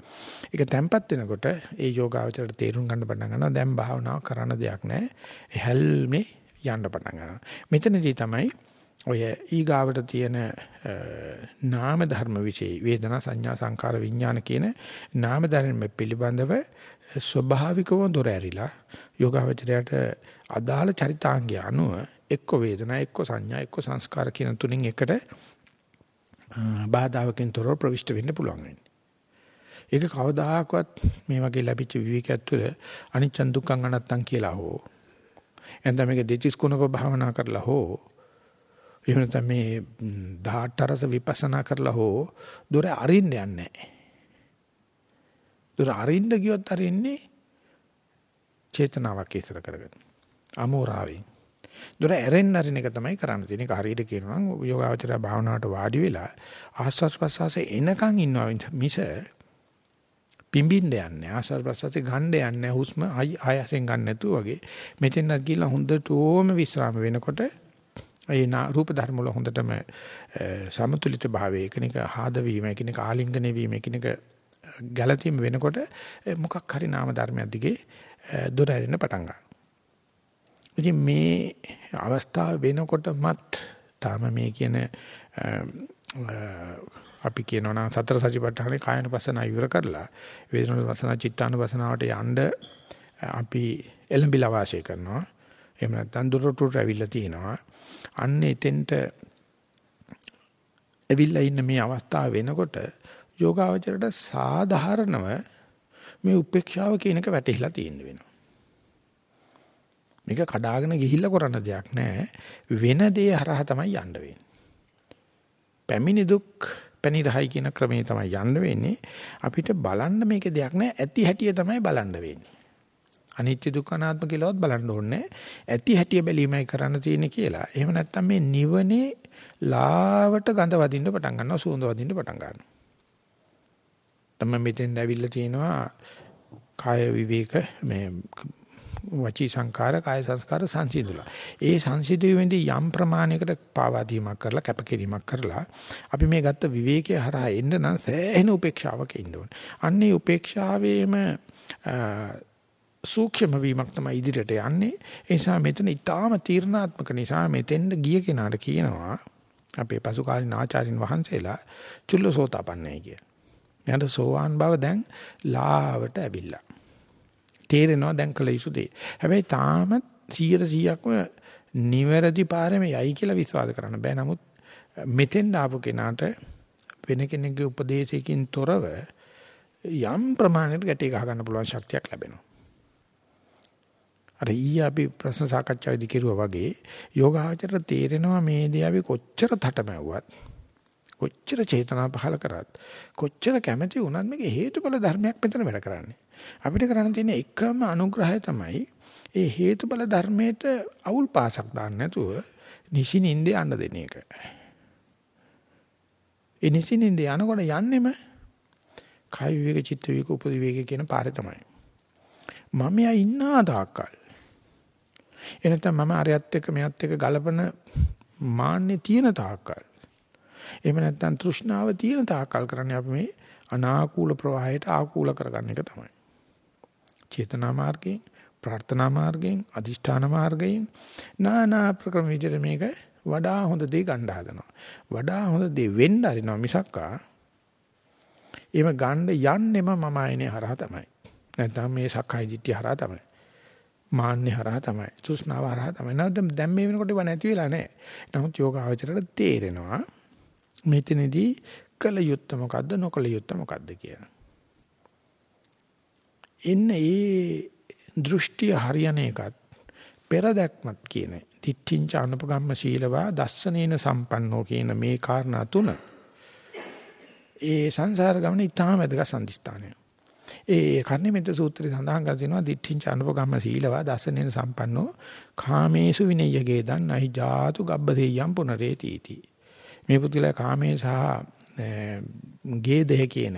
ඒක තැම්පත් වෙනකොට ඒ යෝගාවචරයට තේරුම් ගන්න පටන් ගන්නවා දැන් භාවනාව කරන්න දෙයක් නැහැ. හැල්මේ යන්න පටන් ගන්නවා. මෙතනදී තමයි ඔය ඊගාවට තියෙන නාම ධර්ම વિશે වේදනා සංඥා සංකාර විඥාන කියන නාම ධර්ම පිළිබඳව ස්වභාවිකව දොර ඇරිලා යෝගාවචරයට අදාළ චරිතාංගය අනුව එක්ක වේදනා එක්ක සංඥා එක්ක සංස්කාර කියන තුنين එකට බාධාවකින් තොරව ප්‍රවිෂ්ඨ වෙන්න පුළුවන් වෙන්නේ. ඒක කවදාහකවත් මේ වගේ ලැබිච්ච විවිකයක් තුළ අනිච්ච දුක්ඛං අනත්තං කියලා හෝ එතන මේක දෙතිස් කුණක භාවනා කරලා හෝ එහෙම නැත්නම් මේ 18 රස විපස්සනා කරලා හෝ දොර අරින්න යන්නේ නැහැ. දොර අරින්න ගියොත් අරින්නේ චේතනාවක් ඉස්සර කරගන්න. අමෝරාවෙන්. දොර ඇරෙන්න අරින එක තමයි කරන්න තියෙන්නේ. ඒක හරියට කියනවා නම් යෝගාවචරය භාවනාවට වාඩි වෙලා ආස්වාස් ප්‍රසවාසයේ එනකන් ඉන්නවා මිස පිඹින්න යන්නේ ආස්වාද ප්‍රසවාසයේ ගන්න යන්නේ හුස්ම ආයසෙන් ගන්න නැතුව වගේ මෙතෙන්වත් ගිහිල්ලා හොඳටම විස්රාම වෙනකොට ඒ රූප ධර්ම වල හොඳටම සමතුලිත භාවයේ එකිනෙක ආද වීම එකිනෙක ආලිංගන වීම එකිනෙක ගැළතීම වෙනකොට මොකක් හරි නාම ධර්මයක් දිගේ දොර ඇරෙන්න පටන් ගන්නවා. ඉතින් මේ අවස්ථාව වෙනකොටමත් තාම මේ කියන අපි කියනවා නම් සතර සතිපට්ඨානේ කායනුපස්සන ඉවර කරලා වේදනානුපස්සන චිත්තානුපස්සනාවට යන්න අපි එළඹිලා වාසය කරනවා. එහෙම නැත්නම් දුරටුට ඇවිල්ලා තියෙනවා. අන්න එතෙන්ට ඇවිල්ලා ඉන්න මේ අවස්ථාව වෙනකොට යෝගාවචරයට සාධාරණව මේ උපේක්ෂාව කියන එක වැටහිලා තියෙන්න වෙනවා. මේක කඩාගෙන ගිහිල්ලා කරන්න දෙයක් නැහැ. වෙන දේ හරහා තමයි යන්න වෙන්නේ. පැමිණි දුක් පැනිරහයි කියන ක්‍රමේ තමයි යන්න වෙන්නේ. අපිට බලන්න මේක දෙයක් නෑ ඇති හැටිය තමයි බලන්න වෙන්නේ. අනිත්‍ය දුක්ඛ අනාත්ම කියලාවත් බලන්න ඕනේ. ඇති හැටිය බැලීමයි කරන්න තියෙන්නේ කියලා. එහෙම නැත්නම් මේ නිවනේ ලාවට ගඳ වදින්න පටන් ගන්නවා සුවඳ වදින්න පටන් ගන්නවා. තමයි මෙතෙන් ඇවිල්ලා තියෙනවා කාය විවේක මේ වචී සංකාර කාය සංස්කාර සංසිඳුලා. ඒ සංසිඳුවේදී යම් ප්‍රමාණයකට පාවාදීමක් කරලා කැපකිරීමක් කරලා අපි මේ ගත්ත විවේකයේ හරහා එන්න නම් සෑහෙන උපේක්ෂාවක ඉන්න ඕනේ. අන්නේ උපේක්ෂාවේම සූක්ෂම වීමක් තමයි ඉදිරියට යන්නේ. ඒ නිසා මෙතන ඊටාම තීර්ණාත්මක නිසා මෙතෙන්ද ගිය කෙනාට කියනවා අපේ පසු කාලින ආචාර්යින් වහන්සේලා චුල්ලසෝතාපන්නයි කිය. මෙයාට සෝවාන් බව දැන් ලාවට ඇවිල්ලා. තේරෙනවා දැන් කළ යුතු දේ. හැබැයි තාමත් 100%ක්ම නිවැරදි පාරෙම යයි කියලා විශ්වාස කරන්න බෑ. නමුත් මෙතෙන් ආපු කෙනාට වෙන කෙනෙකුගේ උපදේශයකින් තොරව යම් ප්‍රමාණයකට ගැටේ ගහ ගන්න පුළුවන් ශක්තියක් ලැබෙනවා. අර ඊ අපි ප්‍රශ්න සාකච්ඡාවේදී කිරුවා වගේ යෝගාචර තේරෙනවා මේ දේ අපි කොච්චර තටමැව්වත් කොච්චර චේතනා පහල කරත් කොච්චර කැමැති වුණත් මේක හේතුඵල ධර්මයක් මෙතන වැඩ කරන්නේ. අපිට කරන්න තියෙන එකම අනුග්‍රහය තමයි ඒ හේතුඵල ධර්මයට අවුල් පාසක් දාන්න නැතුව නිසිනින්ද යන්න දෙන එක. ඒ නිසිනින්ද යනකොට යන්නෙම කාය විවේක චිත්ත විවේක උපදි විවේක කියන පාරේ තමයි. මම යා ඉන්නා තාක්කල්. එනතම මම අරයත් එක්ක මෙයත් එක්ක ගලපන මාන්නේ තියෙන තාක්කල්. එහෙම නැත්නම් තෘෂ්ණාව තියෙන තාක්කල් කරන්නේ අපි මේ අනාකූල ප්‍රවාහයට ආකූල කරගන්න එක තමයි. චේතනා මාර්ගයෙන්, ප්‍රාර්ථනා මාර්ගයෙන්, අදිෂ්ඨාන මාර්ගයෙන් নানা ප්‍රක්‍රම විදිහට මේක වඩා හොඳ දේ ගන්න හදනවා. වඩා හොඳ දේ වෙන්න හරිනවා මිසක්කා එහෙම ගන්න යන්නෙම මම ආයනේ හරහා තමයි. නැත්නම් මේ සක්කාය දිට්ඨිය හරහා තමයි. මාන්නේ හරහා තමයි. තෘෂ්ණාව හරහා තමයි. නැත්නම් දැන් මේ වෙනකොට ඒව නැති වෙලා නැහැ. නමුත් යෝග ආචරයට තේරෙනවා මෙතනදී කල යුත්තේ මොකද්ද නොකල යුත්තේ මොකද්ද කියලා. එන්න ඒ දෘෂ්ටි හරියන එකත් පෙරදැක්මත් කියන දිට්ඨිංච අනුපගම්ම සීලවා දස්සනේන සම්පන්නෝ කියන මේ කාරණා තුන ඒ සංසාර ගමන ඉතාම වැදගත් සම්දිස්ථානය. ඒ කර්ණිමෙත සූත්‍රය සඳහන් කර තිනවා දිට්ඨිංච අනුපගම්ම සීලවා දස්සනේන සම්පන්නෝ කාමේසු විනය්‍යගේ දන්නයි ජාතු ගබ්බදේයම් පුනරේතිති. මේ පුදුලා කාමේ සහ ගේ දෙහ කියන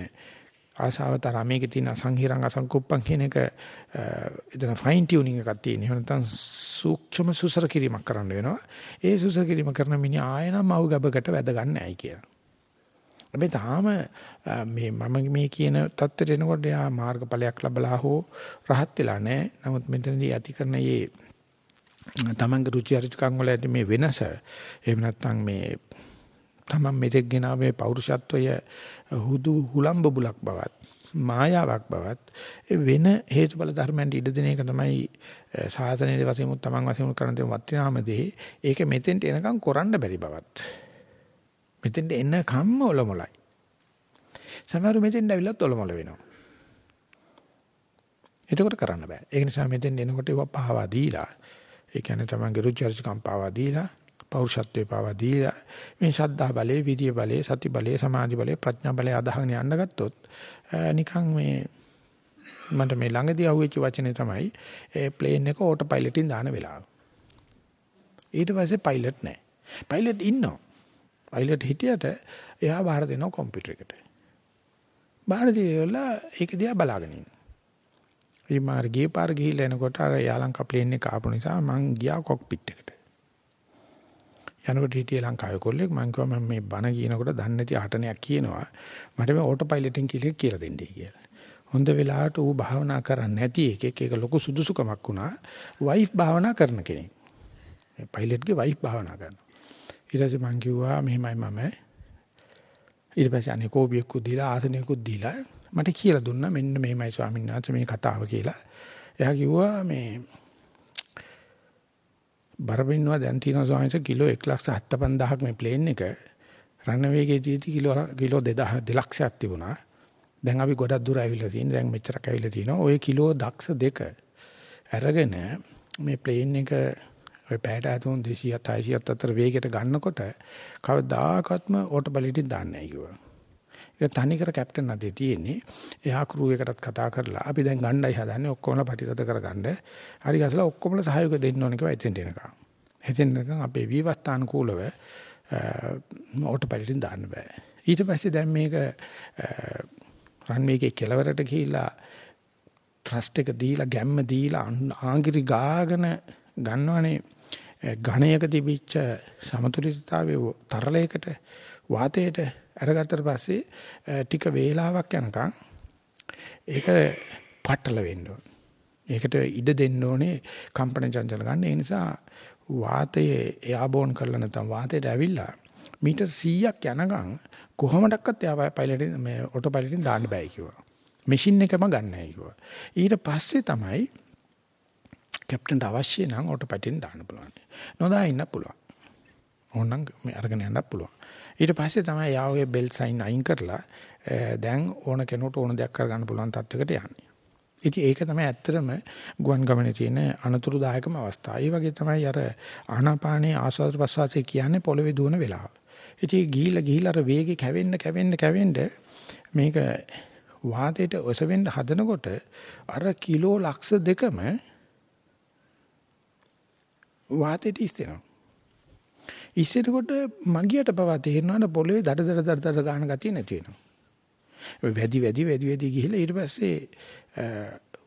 ආශාව තරම මේකේ තියෙන සංහිරං අසංකුප්පං කියන එක එතන ෆයින් ටියුනින් එකක් තියෙන. එහෙම නැත්නම් සූක්ෂම සුසර කිරීමක් කරන්න වෙනවා. ඒ සුසර කිරීම කරන මිනිහ ආයෙනම් මව් ගබකට වැද ගන්න නැහැ කියලා. හැබැයි තාම මේ මම මේ කියන தත්ත්වයට එනකොට යා මාර්ගඵලයක් ලැබලා හෝ රහත් වෙලා නැහැ. නමුත් මෙතනදී ඇති කරන මේ තමන්ගේ රුචි අරුචිකම් වල ඇති මේ වෙනස එහෙම නැත්නම් මේ තමන් මෙතෙක් ගෙනාව මේ පෞරුෂත්වය හුදු හුලම්බ බුලක් බවත් මායාවක් බවත් වෙන හේතුඵල ධර්මයන්ට ඉඩ දෙන එක තමයි සාසනයේ වශයෙන් උත් තමන් වශයෙන් කරන දේ වත්‍යාම දේ ඒක මෙතෙන්ට එනකන් කරන්න බැරි බවත් මෙතෙන්ට එන කම්ම ඔලොමලයි. සමහරු මෙතෙන්ට ඇවිල්ලත් ඔලොමල වෙනවා. එතකොට කරන්න බෑ. ඒ නිසා මෙතෙන් එනකොට ඒවා පහවා දීලා ඒ කියන්නේ තමන්ගේ රුචර්ජකම් පහවා දීලා පෞරුෂත්වයේ පහවා දීලා මේ ශද්ධා බලේ, විරිය බලේ, සති බලේ, සමාධි බලේ, ප්‍රඥා බලේ අදහගෙන යන්න ගත්තොත් නිකන් මේ මට මේ ළඟදී අහුවෙච්ච වචනේ තමයි ඒ ප්ලේන් එක ඕටෝ පයිලට්ින් දාන වෙලාව. ඊට පස්සේ පයිලට් නැහැ. පයිලට් ඉන්නවා. පයිලට් හිටියට එයා බාර දෙනවා කම්පියුටර් එකට. බාර දීලා ඒක දිහා බලාගෙන ඉන්න. මේ මාර්ගයේ පාර ගිහිල්ලා එනකොට අර යාලංකා ප්ලේන් එක ආපු නිසා මං ගියා කොක්පිට් එකට. යනකොට හිටියේ ලංකාවේ කොල්ලෙක් මං කිව්වා මම මේ බණ කියනකොට දන්නේ නැති අටනයක් කියනවා. මට මේ ඕටෝ පයිලටින් කියලා දෙන්නයි කියලා. හොඳ වෙලාවට ඌ භාවනා කරන්නේ නැති එකෙක් ඒක ලොකු සුදුසුකමක් වුණා. වයිෆ් භාවනා කරන කෙනෙක්. පයිලට්ගේ වයිෆ් භාවනා කරනවා. ඊට පස්සේ මං කිව්වා මෙහෙමයි මම ඊට පස්සේ අනේ කෝපියකුත් දීලා ආසනයකුත් දීලා මට කියලා දුන්නා මෙන්න මෙහෙමයි ස්වාමීන් වහන්සේ මේ කතාව කියලා. එයා කිව්වා මේ බරපින්නවා දැන් තියෙනවා ස්වාමීන් වහන්සේ කිලෝ 175000ක් මේ ප්ලේන් එක රන් වේගයේ තියෙති කිලෝ කිලෝ 2000 2 ලක්ෂයක් තිබුණා. දැන් අපි ගොඩක් දුර ඇවිල්ලා තියෙන. දැන් මෙච්චරක් ඇවිල්ලා තිනවා. ওই කිලෝ දක්ෂ දෙක අරගෙන මේ ප්ලේන් එක ඔය පැයට ඇතුන් 200 600 අතර වේගයට ගන්නකොට කවදාකවත්ම ඕටෝබලිටි දාන්නේ නැහැ කිව්වා. ඒක තනිකර කැප්ටන් අතේ තියෙන්නේ. එයා ක්‍රූ එකටත් කතා කරලා අපි දැන් ගණ්ඩායි හදන්නේ ඔක්කොමලා පටිතද කරගන්න. හරි ගසලා ඔක්කොමලා සහයෝගය දෙන්න ඕන කිව්වා එතෙන්ට එනකම්. එතෙන් නිකන් අපේ විවස්ථානුකූලව ඕටෝපයිලට්ින් දාන්න බෑ. ඊට පස්සේ දැන් මේක රන්වේගේ කෙලවරට ගිහිලා ත්‍රස්ට් එක දීලා ගැම්ම දීලා ආංගිරි ගාගෙන ගන්නවනේ ඝණයක තිබිච්ච සමතුලිතතාවයේ තරලයකට වාතයට අරගත්තට පස්සේ ටික වේලාවක් යනකම් ඒක පටල වෙන්න ඕන. ඒකට ඉඩ දෙන්න ඕනේ කම්පන චංචල ගන්න. ඒ නිසා වාතයේ එයාබෝන් කරලා නැත්නම් වාතයට ඇවිල්ලා මීටර් 100ක් යනකම් කොහොමඩක්වත් එයා පයිලට් මේ ඔටෝ පයිලට්ින් දාන්න බෑ කිව්වා. මැෂින් එකම ගන්නයි කිව්වා. ඊට පස්සේ තමයි කැප්ටන්ට අවශ්‍ය නම් ඔටෝ පයිලට්ින් දාන්න පුළුවන්. නොදා ඉන්න පුළුවන්. ඕනනම් මේ අරගෙන යන්නත් පුළුවන්. ඊට පස්සේ තමයි යාගේ බෙල් සයින් අයින් කරලා දැන් ඕන කෙනෙකුට ඕන දෙයක් කරගන්න පුළුවන් තත්වයකට යන්නේ. ඉතින් ඒක තමයි ඇත්තටම ගුවන් ගමනේ තියෙන අනතුරුදායකම අවස්ථාව. ඒ වගේ තමයි අර ආනාපානයේ ආස්වාද ප්‍රසවාසයේ කියන්නේ පොළවේ දුවන වෙලාව. ඉතින් ගිහිල්ලා ගිහිල්ලා අර වේගෙ කැවෙන්න කැවෙන්න කැවෙන්න මේක වාතයට ඔසවෙන්න හදනකොට අර කිලෝ ලක්ෂ දෙකම වාතයට ඉස්සෙනවා. ඉස්සෙනකොට මගියට පවා තේරෙනවා පොළවේ දඩ දඩ දඩ දඩ ගන්න ගතිය නැති වෙනවා. වැඩි වැඩි වැඩි වැඩි ගිහිල්ලා ඊට පස්සේ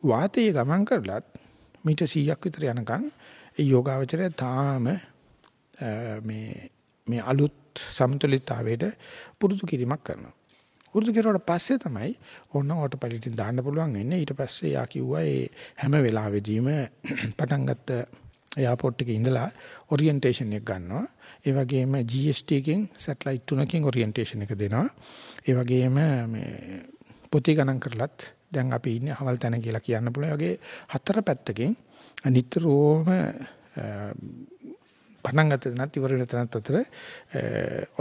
වාතයේ ගමන් කරලත් මීටර් 100ක් විතර යනකම් ඒ යෝගාවචරය තාම මේ මේ අලුත් සමතුලිතතාවයට පුරුදු කිරීමක් කරනවා. පුරුදු කෙරුවට පස්සේ තමයි ඕන ඔටෝපයිලට්ින් දාන්න පුළුවන් වෙන්නේ. ඊට පස්සේ යා කිව්වා ඒ හැම වෙලාවෙදීම පටන් ගත්ත එයාපෝට් එකේ ඉඳලා ඔරියන්ටේෂන් එක ගන්නවා. ඒ වගේම GST එකෙන් සැටලයිට් තුනකින් ඔරියන්ටේෂන් එක දෙනවා. ඒ වගේම මේ පොතේ ගණන් කරලත් දැන් අපි ඉන්නේ අවල් තැන කියලා කියන්න පුළුවන්. වගේ හතර පැත්තකින් නිතරම පටන් ගත්ත තැනත් ඉවර වෙන තැනත් අතර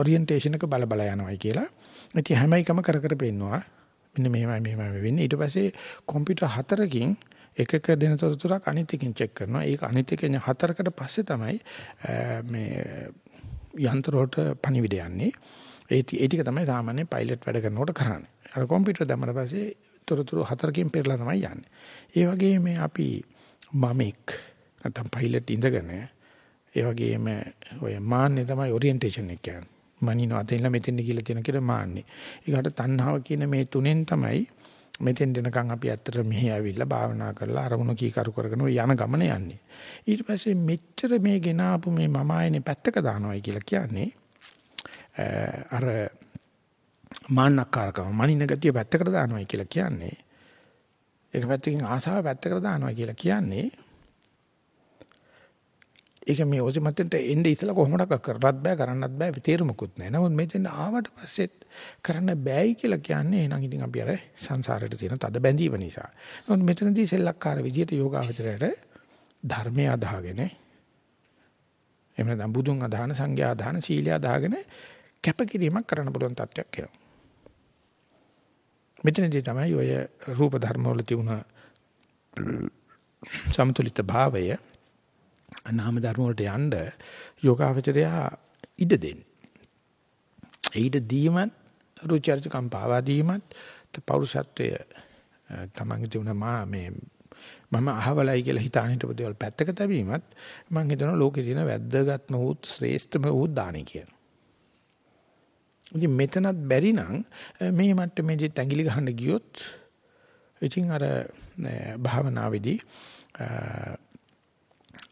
ඔරියන්ටේෂන් එක බල බල යනවායි කියලා. ඉතින් හැම එකම කර කර පෙන්නවා. මෙන්න මෙහෙමයි මෙහෙමයි වෙන්නේ. ඊට පස්සේ කම්පියුටර් හතරකින් එකක දෙන තොරතුරක් අනිත් එකෙන් චෙක් කරනවා. ඒක අනිත් එකෙන් හතරකට පස්සේ තමයි මේ යන්ත්‍ර වලට පණිවිඩ යන්නේ. ඒ ඒ ටික තමයි සාමාන්‍ය පයිලට් වැඩ කරනකොට කරන්නේ. අර කම්පියුටර් දැම්මම පස්සේ තොරතුරු හතරකින් පෙරලා තමයි යන්නේ. ඒ වගේ මේ අපි මමෙක් නැත්නම් පයිලට් ඉඳගෙන ඒ වගේම ඔය මාන්නේ තමයි ඔරියන්ටේෂන් එක කියන්නේ. මනිනව අතෙන්ලා මෙතෙන් කියලා තියෙන කියලා මාන්නේ. ඒකට තණ්හාව කියන මේ තුනෙන් තමයි මෙතෙන් දෙනකන් අපි ඇත්තට මෙහි ඇවිල්ලා භාවනා කරලා අරමුණ කීකරු කරගෙන යන ගමන යන්නේ. ඊට පස්සේ මෙච්චර මේ ගෙන ආපු මේ මම ආයනේ පැත්තක දානවායි කියලා කියන්නේ අර මාන්නකාරකම මනින ගතිය පැත්තකට දානවායි කියලා කියන්නේ ඒක පැත්තකින් ආසාව පැත්තකට දානවා කියලා කියන්නේ ඒක මේ ඔසි මතෙන්ට එන්නේ ඉතලා කොහොමඩක් කරලත් බෑ කරන්නත් බෑ තේරුමකුත් නැහැ. නමුත් මෙතෙන් ආවට පස්සෙත් කරන්න බෑයි කියලා කියන්නේ එහෙනම් ඉතින් අපි අර සංසාරයට තියෙන තද බැඳීම නිසා. නමුත් මෙතනදී සෙල්ලක්කාර විදියට යෝගාවචරයට ධර්මය අදාගෙන එහෙම නැත්නම් බුදුන් අදහන සංඝයා අදහන සීලය අදාගෙන කැපකිරීමක් කරන්න පුළුවන් තත්ත්වයක් එනවා. මෙතනදී තමයි ඔය රූප ධර්ම වල තිබුණ සමතුලිත භාවය නාම ධර්ම වලට යන්න යෝගාවචරය ඉඩ දෙන්නේ. ඊට දීමත් රුචර්ජකම් පාවා දීමත් පෞරුෂත්වය තමන්ගේ තිබුණ මා මේ මම අහවලයි කියලා හිතාන හිටපු දේවල් පැත්තක තැබීමත් මම හිතනවා ලෝකේ තියෙන වැද්දගත්ම වූ ශ්‍රේෂ්ඨම වූ දානි කියලා. ඉතින් මෙතනත් බැරි නම් මේ මට්ටමේදී ඇඟිලි ගහන්න ගියොත් ඉතින් අර භාවනාවේදී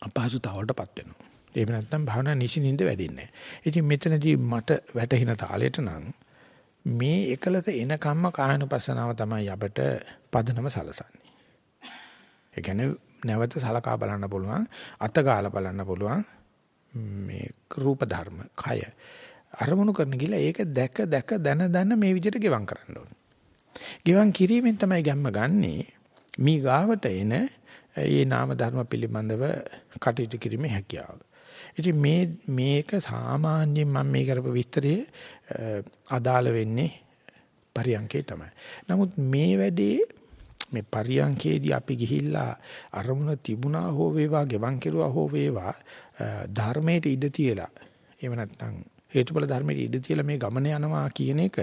අපහසුතාවලටපත් වෙනවා. එහෙම නැත්නම් භාවනා නිසින්ින්ද වැඩින්නේ නැහැ. ඉතින් මෙතනදී මට වැටහින තාලෙට නම් මේ එකලත එන කම්ම කායනුපස්සනාව තමයි අපිට පදනම සලසන්නේ. ඒ කියන්නේ නැවත සලකා බලන්න පුළුවන්, අතගාලා බලන්න පුළුවන් මේ රූප ධර්ම, කය අරමුණු කරන ගිල ඒක දැක දැක දන දන මේ විදිහට ගෙවම් කරන්න ඕනේ. ගෙවම් කිරීමෙන් තමයි ගැම්ම ගන්නේ මේ ගාවට එන ඒ නාම ධර්ම පිළිබඳව කටයුතු කිරීමේ හැකියාව. ඉතින් මේ මේක සාමාන්‍යයෙන් මම මේ කරපු විස්තරයේ අදාළ වෙන්නේ පරියන්කේ තමයි. නමුත් මේ වැඩේ මේ පරියන්කේදී අපි ගිහිල්ලා අරමුණ තිබුණා හෝ වේවා, ගෙවන් කෙරුවා හෝ වේවා ධර්මයට ඉඩ තියලා එහෙම නැත්නම් හේතුඵල ධර්මයට ඉඩ තියලා මේ ගමන යනවා කියන එක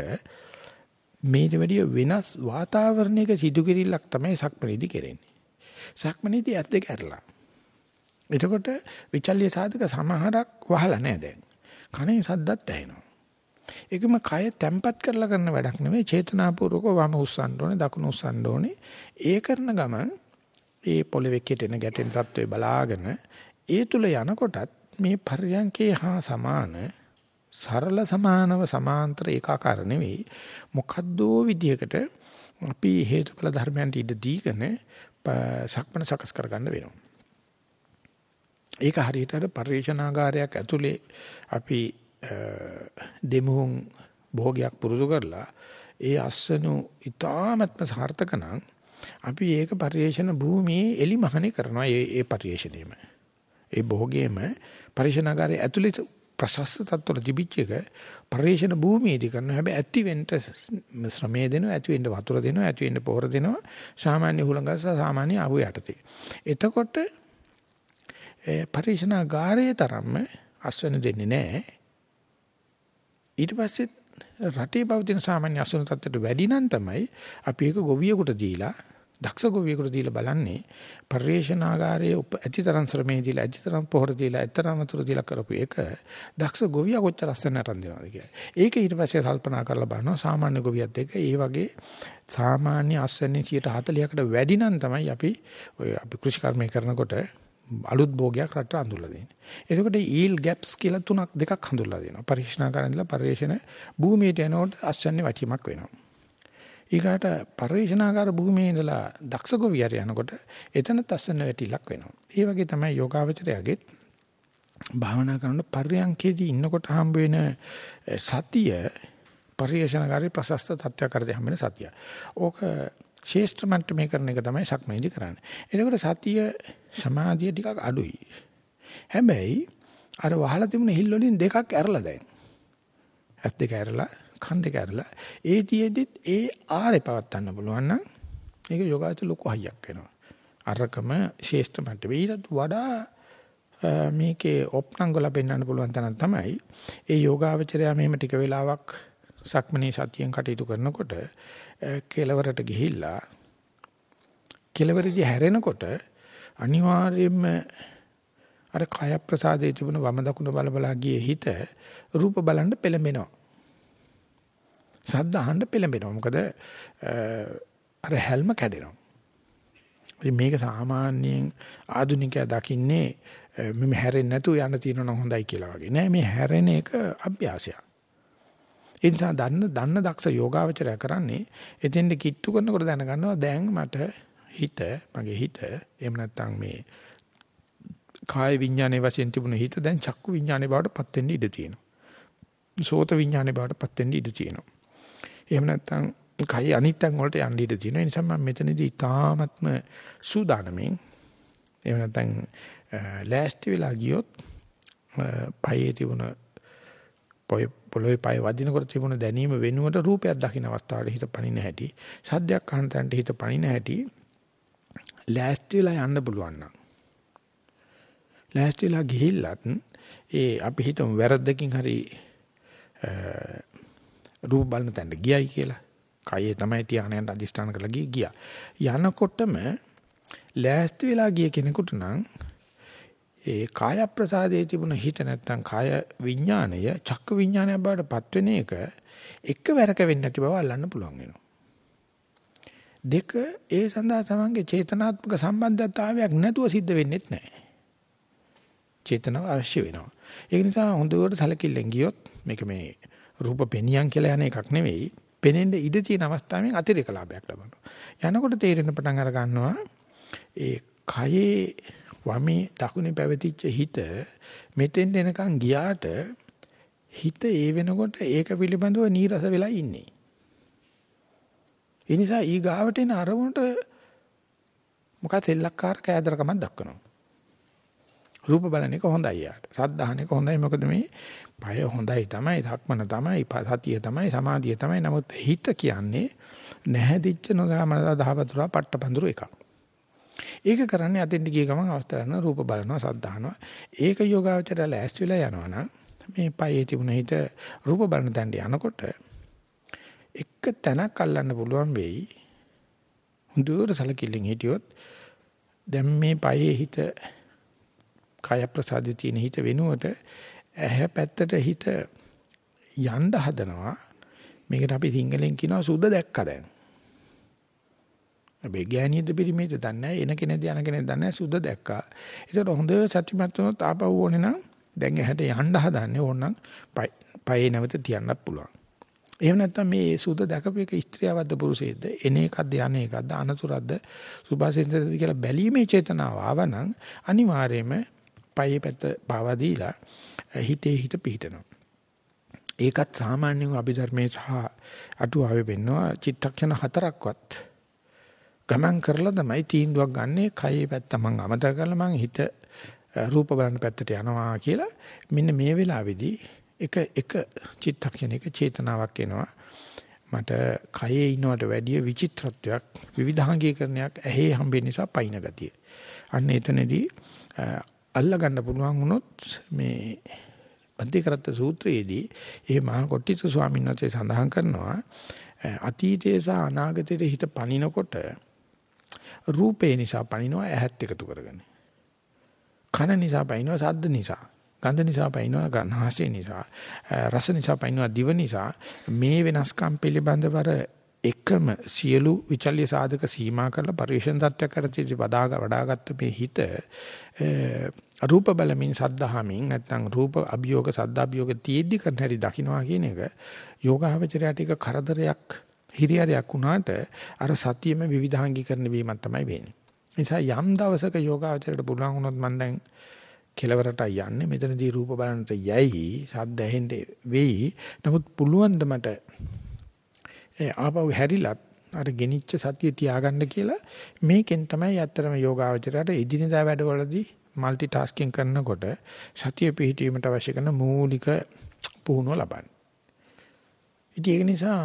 මේට වැඩිය වෙනස් වාතාවරණයක සිදු කිරීලක් තමයි සක්මණේදී කරන්නේ. සක්මණේදී ඇත්ත දෙක ඇරලා. එතකොට විචල්්‍ය සාධක සමහරක් වහලා නැහැ දැන්. කනේ සද්දත් ඇහෙනවා. ඒකම කය තැම්පත් කරලා කරන වැඩක් නෙවෙයි චේතනාපූර්වකව වම උස්සන්න ඕනේ දකුණු උස්සන්න ඕනේ. ඒ කරන ගමන් ඒ පොළවේ කෙටෙන ගැටෙන තත්ත්වය බලාගෙන ඒ තුල යනකොටත් මේ පර්යංකේ හා සමාන සරල සමානව සමාන්තර ඒකාකාර නෙවෙයි මොකද්දෝ විදියකට අපි හේතුඵල ධර්මයන්ට ඉඩ දීගෙන සක්මන සකස් කරගන්න වෙනවා. ඒක හරියට අර පරිේශනාගාරයක් ඇතුලේ අපි දෙමුහුන් භෝගයක් පුරුදු කරලා ඒ අස්සනු ඊ타මත්ම සාර්ථක නම් අපි ඒක පරිේශන භූමියේ එලිමහනේ කරනවා ඒ ඒ පරිේශණයම. ඒ භෝගයේම පරිේශනාගාරයේ ඇතුලේ ප්‍රශස්ත තත්ත්වල තිබිච්ච එක පරිේශන භූමියේදී කරන හැබැයි ඇති වෙන්න ශ්‍රමයේ දෙනවා ඇති වෙන්න වතුර දෙනවා ඇති වෙන්න පොහොර දෙනවා සාමාන්‍ය හුලඟස සාමාන්‍ය අහු යටතේ. එතකොට පරිශනාගාරයේ තරම්ම අස්වැන්න දෙන්නේ නැහැ. ඊට පස්සේ රටේ පවතින සාමාන්‍ය අසුන තත්ත්වයට වැඩි නම් තමයි අපි ඒක ගොවියෙකුට දීලා දක්ෂ ගොවියෙකුට දීලා බලන්නේ පරිශනාගාරයේ ඇතිතරම් ශ්‍රමයේ දීලා ඇතිතරම් පොහොර දීලා ඇතිතරම් වතුර දීලා කරපු එක දක්ෂ ගොවියා කොච්චර අස්සන්න අරන් දෙනවද කියලා. ඒක ඊට පස්සේ කල්පනා කරලා බලනවා සාමාන්‍ය ගොවියත් එක්ක ඒ වගේ සාමාන්‍ය අස්වැන්නේ 140කට වැඩි නම් තමයි අපි ඔය අපි කෘෂි කර්මය කරනකොට අලුත් භෝගයක් රට අඳුල්ලා දෙන්නේ. එතකොට ඊල් ગેප්ස් කියලා තුනක් දෙකක් හඳුල්ලා දෙනවා. පරිශනාකාරයෙන් ඉඳලා පරිශන භූමියට යනකොට අස්වැන්නේ වටීමක් වෙනවා. ඊගාට පරිශනාකාර භූමියේ ඉඳලා දක්ෂ ගොවියර යනකොට එතන තස්සන වැටිලක් වෙනවා. ඒ වගේ තමයි යෝගාවචරයගෙත් භාවනා කරන පර්යංකේදී ඉන්නකොට හම්බ වෙන සතිය පරිශනාකාරී ප්‍රශස්ත තත්ත්වයක් කරදී හම්බ වෙන සතිය. ඕක ශේෂ්ඨ මට්ටමේ කරන එක තමයි සක්මනේදී කරන්නේ. එතකොට සතිය සමාධිය ටිකක් අඩුයි. හැබැයි අර වහලා තිබුණ හිල් වලින් දෙකක් ඇරලා දැන්. ඇස් දෙක ඇරලා කන් දෙක ඇරලා ඒ තියේදිත් ඒ ආරේ පවත්වන්න පුළුවන් නම් ඒක යෝගාචර ලොකු හයියක් වෙනවා. අරකම ශේෂ්ඨ මට්ටමේ ඊට වඩා මේකේ ඔප්නංගල පෙන්වන්න පුළුවන් තැන තමයි ඒ යෝගාවචරය මෙහෙම ටික වෙලාවක් සක්මනේ සතියෙන් කටයුතු කරනකොට කෙලවරට ගිහිල්ලා කෙලවරදී හැරෙනකොට අනිවාර්යයෙන්ම අර කය ප්‍රසාදයේ තිබුණ වම දකුණ බල බලා ගියේ හිත රූප බලන්න පෙළඹෙනවා. ශබ්ද අහන්න පෙළඹෙනවා. මොකද අර හැල්ම කැඩෙනවා. මේක සාමාන්‍යයෙන් ආධුනිකයා දකින්නේ මෙම හැරෙන්නේ නැතුව යන්න තියෙනවා හොඳයි කියලා වගේ. නෑ මේ හැරෙන එක අභ්‍යාසයක්. ඒ නිසා දන්න දන්න දක්ෂ යෝගාවචරය කරන්නේ එතෙන්ද කිට්ටු කරනකොට දැනගන්නවා දැන් මට හිත මගේ හිත එහෙම නැත්නම් මේ කාය විඥානයේ වශයෙන් තිබුණ හිත දැන් චක්කු විඥානයේ බවට පත් වෙන්න ඉඩ තියෙනවා. සෝත විඥානයේ බවට පත් වෙන්න ඉඩ තියෙනවා. එහෙම නැත්නම් කයි අනිත්යන් වලට යන්න ඉඩ තියෙනවා. ඒ නිසා මම මෙතනදී තාමත්ම සූදානමින් එහෙම නැත්නම් ලෑස්ති වෙලා ගියොත් පයේ තිබුණ පොළොවේ පය වදිනකොට තිබුණ දැනීම වෙනුවට රූපයක් දකින්න අවස්ථාවට හිත පණින හැටි සද්දයක් අහන තැනට හිත පණින හැටි ලෑස්ති වෙලා යන්න පුළුවන් නම් ලෑස්ති වෙලා ගිහිල්ලත් ඒ අපි හිතමු වැරද්දකින් හරි රූප බලන තැනට ගියයි කියලා කයේ තමයි තියාගෙන අදිස්ථාන කරලා ගියා යනකොටම ලෑස්ති වෙලා ගිය කෙනෙකුට නම් ඒ කාය ප්‍රසාදයේ තිබුණ හිත නැත්තම් කාය විඥාණය චක්ක විඥානය බවට පත් වෙන එක එකවරක වෙන්නේ නැති බව අල්ලන්න පුළුවන් වෙනවා. දෙක ඒ සඳහා තමන්ගේ චේතනාත්මක සම්බන්ධතාවයක් නැතුව සිද්ධ වෙන්නේ නැහැ. චේතනාව අවශ්‍ය වෙනවා. ඒ නිසා හොඳට සැලකිල්ලෙන් ගියොත් මේක මේ රූප පෙනියන් කියලා යන එකක් නෙවෙයි. පෙනෙන්න ඉඩ තියෙන අවස්ථාවෙන් අතිරේක ලාභයක් ලබනවා. යනකොට තේරෙන පටන් අර ගන්නවා ඒ කයේ වමේ දකුණේ පැවතිච්ච හිත මෙතෙන් එනකන් ගියාට හිත ඒ වෙනකොට ඒක පිළිබඳව නීරස වෙලා ඉන්නේ. ඒ නිසා ඊ ගාවට එන අරමුණට මොකද තෙල්ලක්කාර කෑදරකමක් දක්වනවා. රූප බලන එක හොඳයි යාට. සද්ධාහන එක හොඳයි මොකද මේ පය හොඳයි තමයි, ධක්මන තමයි, සතිය තමයි, සමාධිය තමයි. නමුත් හිත කියන්නේ නැහැදිච්ච නොදාමන දහවතුරා පට්ටපඳුරු එකක්. ඒක කරන්නේ අතෙන්ට ගිය ගමන් අවස්ථාව කරන රූප බලනවා සද්ධානවා. ඒක යෝගාවචරය ලෑස්ති වෙලා යනවනම් මේ පයේ තිබුණ හිත රූප බලන තැනට යනකොට එක තැනක් අල්ලන්න පුළුවන් වෙයි. හුදුර සලකිල්ලෙන් හිටියොත් දැන් මේ පයේ හිත කාය ප්‍රසාදේ තියෙන හිත වෙනුවට ඇහැ පැත්තට හිත යන්න හදනවා. මේකට අපි සිංහලෙන් කියනවා සුද්ධ දැක්ක දැන්. හැබැයි ගෑණියද පිරිමේද දන්නේ නැහැ එන කෙනෙක්ද යන කෙනෙක් දන්නේ නැහැ සුද්ධ දැක්කා. ඒකට හොඳ සත්‍යමත් වුණොත් ආපහු ඕනේ නම් දැන් එහට යන්න හදන්නේ ඕනනම් පයේ නැවත තියන්නත් පුළුවන්. එහෙම නැත්නම් මේ සුද්ධ දැකපු එක ස්ත්‍රියවද්ද පුරුෂයෙක්ද එන එකක්ද යන එකක්ද අනතුරක්ද සුභාසින්දද කියලා බැලීමේ චේතනාව ආවනම් අනිවාර්යයෙන්ම පයේ පැත්ත පාවා දීලා හිතේ හිත පිහිටනවා. ඒකත් සාමාන්‍යයෙන් අභිධර්මයේ සහ අටුවාවේ වෙන්නවා චිත්තක්ෂණ හතරක්වත් ගමන් කරලා තමයි තීන්දුවක් ගන්නෙ කයේ පැත්ත මං අමතක කරලා මං හිත රූප බලන පැත්තට යනවා කියලා මෙන්න මේ වෙලාවේදී එක එක චිත්තක්ෂණයක චේතනාවක් එනවා මට කයේ ඉන්නවට වැඩිය විචිත්‍රත්වයක් විවිධාංගීකරණයක් ඇහි හම්බෙන්න නිසා පයින් ගතිය. අන්න එතනදී අල්ලා ගන්න පුළුවන් වුණොත් මේ බන්දිකරත් සූත්‍රයේදී ඒ මහා කොට්ටිත ස්වාමීන් වහන්සේ සඳහන් කරනවා අතීතයේ සහ අනාගතයේ හිත පනිනකොට රූපේ නිසා පනිනවා ඇහත් එකතු කරගෙන. කන නිසා පනිනවා සද්ද නිසා. ගන්ධ නිසා පනිනවා ගන්හාසය නිසා. රස නිසා පනිනවා දිව නිසා මේ වෙනස්කම් පිළිබඳව එකම සියලු විචල්්‍ය සාධක සීමා කරලා පරිශන තත්ත්වයක් කරති වදාග වඩාගත්ත මේ හිත රූප බලමින් සද්ධාමින් නැත්නම් රූප අභියෝග සද්ද අභියෝග තියෙද්දි කරන හැටි දකින්නවා කියන එක යෝගාවචරයට එක කරදරයක් හිරියරයක් වුණාට අර සතියෙම විවිධාංගීකරණ වීමක් තමයි වෙන්නේ. නිසා යම් දවසක යෝගාවචරයට පුළුවන් වුණොත් මම දැන් කෙලවරට යන්නේ මෙතනදී රූප බලන්නට යයි සද්ද ඇහෙන්න වෙයි. නමුත් පුළුවන් ද මට ඒ ආපහු හැරිලත් අර ගෙනිච්ච සතිය තියාගන්න කියලා මේකෙන් තමයි ඇත්තටම යෝගාවචරයට ඉදිනදා වැඩවලදී মালටි ටාස්කින් කරනකොට සතිය පිහිටීමට අවශ්‍ය කරන මූලික පුහුණුව ලබන්නේ. ඉතින් ඒක නිසා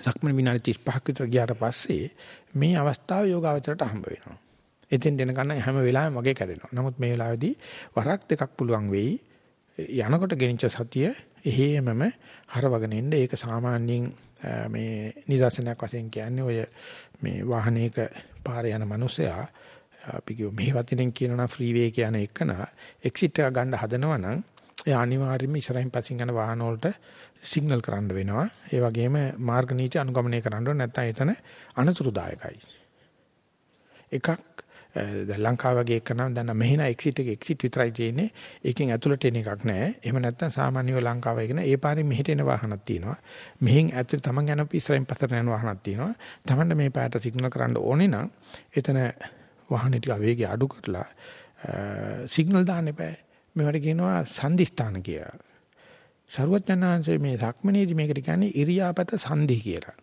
සක්මන් විනාඩි 35ක් විතර ගියාට පස්සේ මේ අවස්ථාව යෝගාවචරයට හම්බ වෙනවා. එතෙන් දෙනකන් හැම වෙලාවෙම වගේ කැඩෙනවා. නමුත් මේ වෙලාවේදී වරක් දෙකක් පුළුවන් වෙයි. යනකොට ගෙනිච්ච සතිය එහෙමම හරවගෙන ඉන්න ඒක සාමාන්‍යයෙන් මේ නිදර්ශනයක් වශයෙන් කියන්නේ ඔය මේ වාහනයක පාරේ යන මිනිසයා අපි කියමු මේ වතිනෙන් කියනවා ෆ්‍රී වේ කියන එකන එක්සිට් එක ගන්න හදනවා නම් ඒ අනිවාර්යයෙන්ම ඉස්සරහින් පස්සෙන් යන වාහන වලට සිග්නල් කරන්න වෙනවා. ඒ වගේම මාර්ග නීති අනුගමනය කරන්න ඕනේ නැත්නම් එතන අනතුරුදායකයි. එකක් දැන් ලංකාව වගේ එක නම් දැන් මෙහෙන එක්සිට් එක එක්සිට් විතරයි තියෙන්නේ. ඒකෙන් ඇතුළට එන එකක් නැහැ. එහෙම නැත්නම් සාමාන්‍යව ලංකාව එකන ඒ පාරේ මෙහෙට එන වාහනක් තියෙනවා. මෙහෙන් ඇතුළට තමන් යන ඉස්සරහින් පස්සට යන වාහනක් තියෙනවා. තමන්ට මේ පාරට සිග්නල් කරන්න ඕනේ නම් එතන වාහනේ ටික වේගය අඩු කරලා සිග්නල් දාන්න එපා. මේවට කියනවා සංදිස්ථාන කියලා. සරුවඥාන්සේ මේ ධක්මනේදී මේකට කියන්නේ ඉරියාපත සංධි කියලා.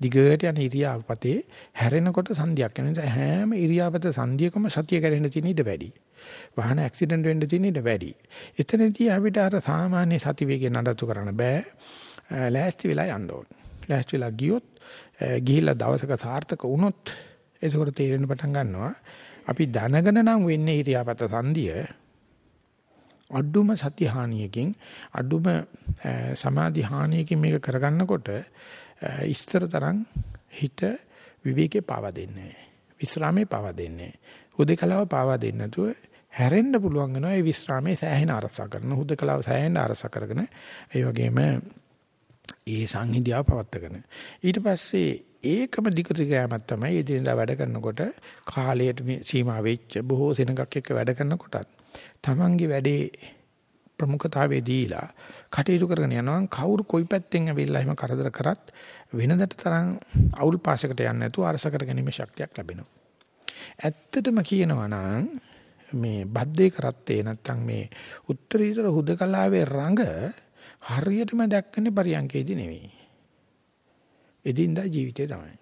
දිගට යන ඉරියාපතේ හැරෙනකොට සංධියක් වෙන නිසා හැම ඉරියාපත සංධියකම සතිය කැඩෙන්න තියෙන ඉඩ වැඩි. වාහන ඇක්සිඩන්ට් වෙන්න තියෙන ඉඩ වැඩි. එතනදී අපිට අර සාමාන්‍ය සති වේගය නඩත්තු කරන්න බෑ. ලෑස්ති වෙලා යන්න ඕනේ. ලෑස්ති වෙලා ගියොත් ගිහිල්ලා දවසක සාර්ථක වුණොත් එතකොට තේරෙන්න පටන් ගන්නවා අපි දැනගෙන නම් වෙන්නේ ඉරියාපත සංධිය අඩුම සති හානියකින් අඩුම සමාධි හානියකින් මේක කරගන්නකොට ඉස්තර තරම් හිත විවේකේ පාවා දෙන්නේ විස්රාමේ පාවා දෙන්නේ හුදකලාව පාවා දෙන්නේ නැතුව හැරෙන්න පුළුවන් වෙනවා ඒ විස්රාමේ සෑහෙන අරසා කරන හුදකලාව සෑහෙන අරසා කරගෙන ඒ වගේම ඒ සංහිඳියාව පවත්වාගෙන. ඊට පස්සේ ඒකම දිගට ගෑමක් තමයි එදිනදා වැඩ කරනකොට කාලයට සීමා වෙච්ච බොහෝ සෙනඟක් එක්ක වැඩ කරනකොටත් තමන්ගේ වැඩේ ප්‍රමුඛතාවයේ දීලා කටයුතු කරගෙන යනවා කවුරු කොයි පැත්තෙන් ඇවිල්ලා එහෙම කරදර කරත් වෙනදට තරම් අවුල් පාසයකට යන්නේ නැතුව අරස කරගැනීමේ ශක්තියක් ලැබෙනවා. ඇත්තටම කියනවා නම් මේ බද්දේ කරත්තේ නැත්තම් මේ උත්තරීතර හුදකලාවේ රඟ හරියටම දැක්කන්නේ පරියන්කේදී නෙවෙයි. එදින්දා ජීවිතේ තමයි.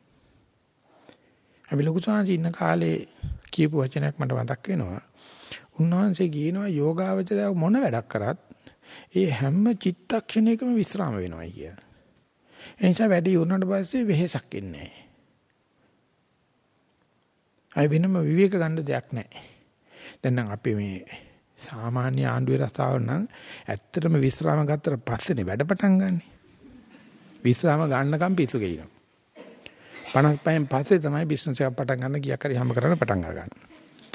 අපි ලොකු සාංශ ඉන්න කාලේ කියපු වචනයක් මට මතක් වෙනවා. උන්වහන්සේ කියනවා යෝගාවචරය මොන වැඩක් කරත් ඒ හැම චිත්තක්ෂණයකම විස්්‍රාම වෙනවයි කිය. ඒ නිසා වැඩි වුණාට පස්සේ වෙහෙසක් එන්නේ නැහැ. අය වෙනම විවේක ගන්න දෙයක් නැහැ. දැන් නම් අපි මේ සාමාන්‍ය ආණ්ඩුවේ රස්සාව නම් ඇත්තටම විස්්‍රාම ගත්තට පස්සේනේ වැඩ පටන් ගන්නෙ. විස්්‍රාම ගන්නකම් පිස්සු කෙලිනවා. 55න් පස්සේ තමයි බිස්නස් එකක් පටන් ගන්න ගියක් හරි හැම කරන්න පටන් ගන්න.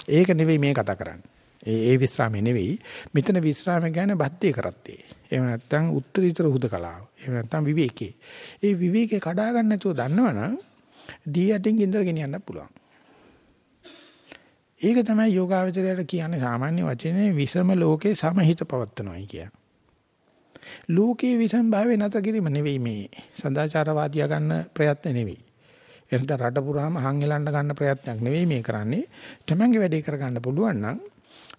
ඒක නෙවෙයි මේ කතා කරන්නේ. ඒ ඒ විස්රාමේ නෙවෙයි. මෙතන විස්රාම කියන්නේ බද්දේ කරත්තේ. එහෙම නැත්නම් උත්තරීතර හුදකලාව. එහෙම නැත්නම් විවේකේ. ඒ විවේකේ කඩා ගන්න නැතුව දන්නවනම් දී යටින් ඉඳලා ගෙනියන්න පුළුවන්. ඒක තමයි යෝගාවචරයට කියන්නේ සාමාන්‍ය වචනේ විසම ලෝකේ සමහිත පවත්නවායි කිය. ලෝකේ විසම භාවය නැතර කිරීම නෙවෙයි මේ සදාචාරවාදියා ගන්න ප්‍රයත්න නෙවෙයි. එතන රට පුරාම හං එලන්න ගන්න ප්‍රයත්නයක් නෙවෙයි මේ කරන්නේ. තමන්ගේ වැඩේ කරගන්න පුළුවන් නම්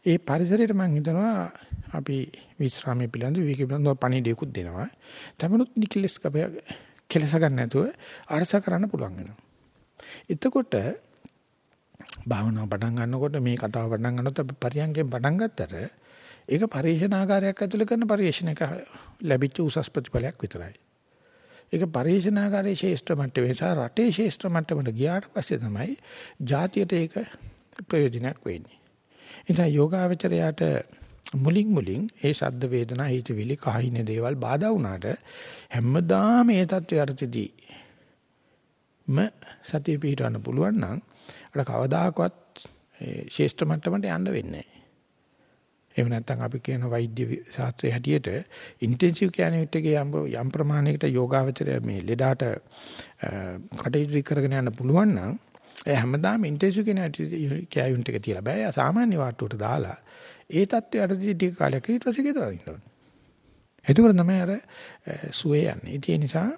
ඒ පරිසරයට මම හිතනවා අපි විශ්‍රාමයේ පිළිබඳ විවේක පිළිබඳව පණිඩියකුත් දෙනවා. තමනුත් නිකලස් කපය කෙලස ගන්න නැතුව අරස කරන්න පුළුවන් වෙනවා. එතකොට භාවනාව පටන් ගන්නකොට මේ කතාව පටන් ගන්නකොට අපි පරියන්කෙන් පටන් ගත්තට ඒක පරිශනාකාරයක් ඇතුළේ කරන පරිශනක ලැබිච්ච උසස් ප්‍රතිඵලයක් විතරයි. ඒක පරිශනාකාරයේ ශේෂ්ඨ මට්ටමේ සහ රටේ ශේෂ්ඨ මට්ටමට ගියාට පස්සේ තමයි ජාතියට ඒක ප්‍රයෝජනයක් වෙන්නේ. ඉතින් යෝගාවචරයට මුලින් මුලින් ඒ ශබ්ද වේදනා හිතවිලි කහින දේවල් බාධා වුණාට හැමදාම මේ தත්වයටදී ම සතිය පිටවන්න පුළුවන් නම් අර කවදාකවත් ශේෂ්ඨ මට්ටමට යන්න වෙන්නේ නැහැ. එහෙම නැත්නම් අපි කියන වෛද්‍ය ශාස්ත්‍රයේ හැටියට ඉන්ටෙන්සිව් කැයුනිට් එකේ යම් යම් ප්‍රමාණයකට යෝගාවචරය මේ ලෙඩාට කටයුතු කරගෙන යන්න පුළුවන් නම් ඒ හැමදාම ඉන්ටෙන්සිව් කැයුනිට් එක තියලා බෑ. සාමාන්‍ය වාට්ටුවට දාලා ඒ தත්වයට ටික කාලයක් ඊට පස්සේ ගෙදර ඉන්න ඕනේ. එතකොට තමයි අර සුවේ යන්නේ. ඒ නිසා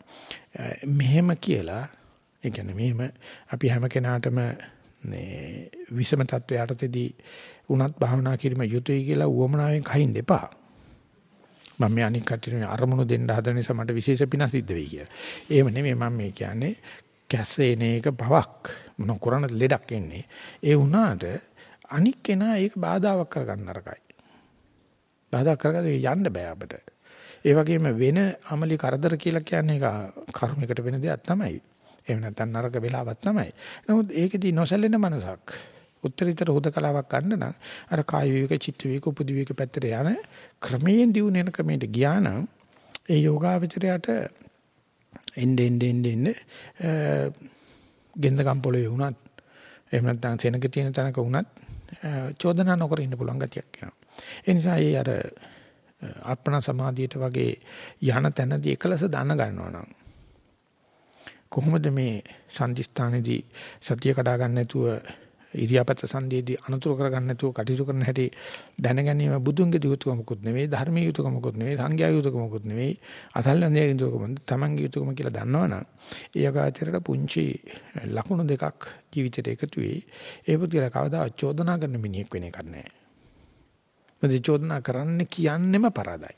මෙහෙම කියලා ඒ කියන්නේ මෙහෙම අපි හැම කෙනාටම මේ විෂම තත්වයටදී උනත් භාවනා කිරීම යුතුයි කියලා උවමනාවෙන් කහින්න එපා. මම මේ අනික් කටින අරමුණු දෙන්න හදන නිසා මට විශේෂ පින සිද්ධ වෙයි කියලා. එහෙම නෙමෙයි මම මේ කියන්නේ කැසේන එක බවක් මොන කරණ ලෙඩක් එන්නේ. ඒ වුණාට අනික් කෙනා ඒක බාධාවක් කරගන්න නරකයි. බාධා කරගන්න යන්න බෑ අපිට. ඒ වගේම වෙන අමලි කරදර කියලා කියන්නේ කර්මයකට වෙන දෙයක් තමයි. එහෙම නැත්නම් නරක වෙලාවක් තමයි. නමුත් ඒකෙදි නොසැලෙන මනසක් උත්තරීතර හොදකලාවක් ගන්න නම් අර කාය විවේක චිත්ත විවේක උපදි විවේක පැත්තට යන ක්‍රමයෙන් දියුණු වෙන ක්‍රමයට ගියා නම් ඒ යෝගාවචරයට එන්න එන්න එන්න එන්න ගෙන්දගම් පොළවේ වුණත් එහෙම නැත්නම් සෙනග තියෙන තැනක වුණත් චෝදනා නොකර ඉන්න පුළුවන් ගතියක් එනවා. ඒ නිසා ඒ අර අර්පණ සමාධියට වගේ යහන තැනදී එකලස දන ගන්නවා නම් කොහොමද මේ සම්දිස්ථානේදී සතිය කඩා ගන්න නැතුව ඉරියාපත සංදේදී අනුතුරු කරගන්න නැතුව කටයුතු කරන හැටි දැනගැනීම බුදුන්ගේ යුතුයකමකුත් නෙවෙයි ධර්මයේ යුතුයකමකුත් නෙවෙයි සංඝයා යුතුයකමකුත් නෙවෙයි අසල්ලන්නේ යුතුයකම තමන්ගේ යුතුයකම කියලා දන්නවනම් ඒ යකාචරයට පුංචි ලකුණු දෙකක් ජීවිතේට එකතු වෙයි. ඒ පුද්ගලයා කවදා චෝදනා කරන මිනිහෙක් වෙන එකක් නැහැ මොකද චෝදනා කරන්න කියන්නෙම පරාදයි.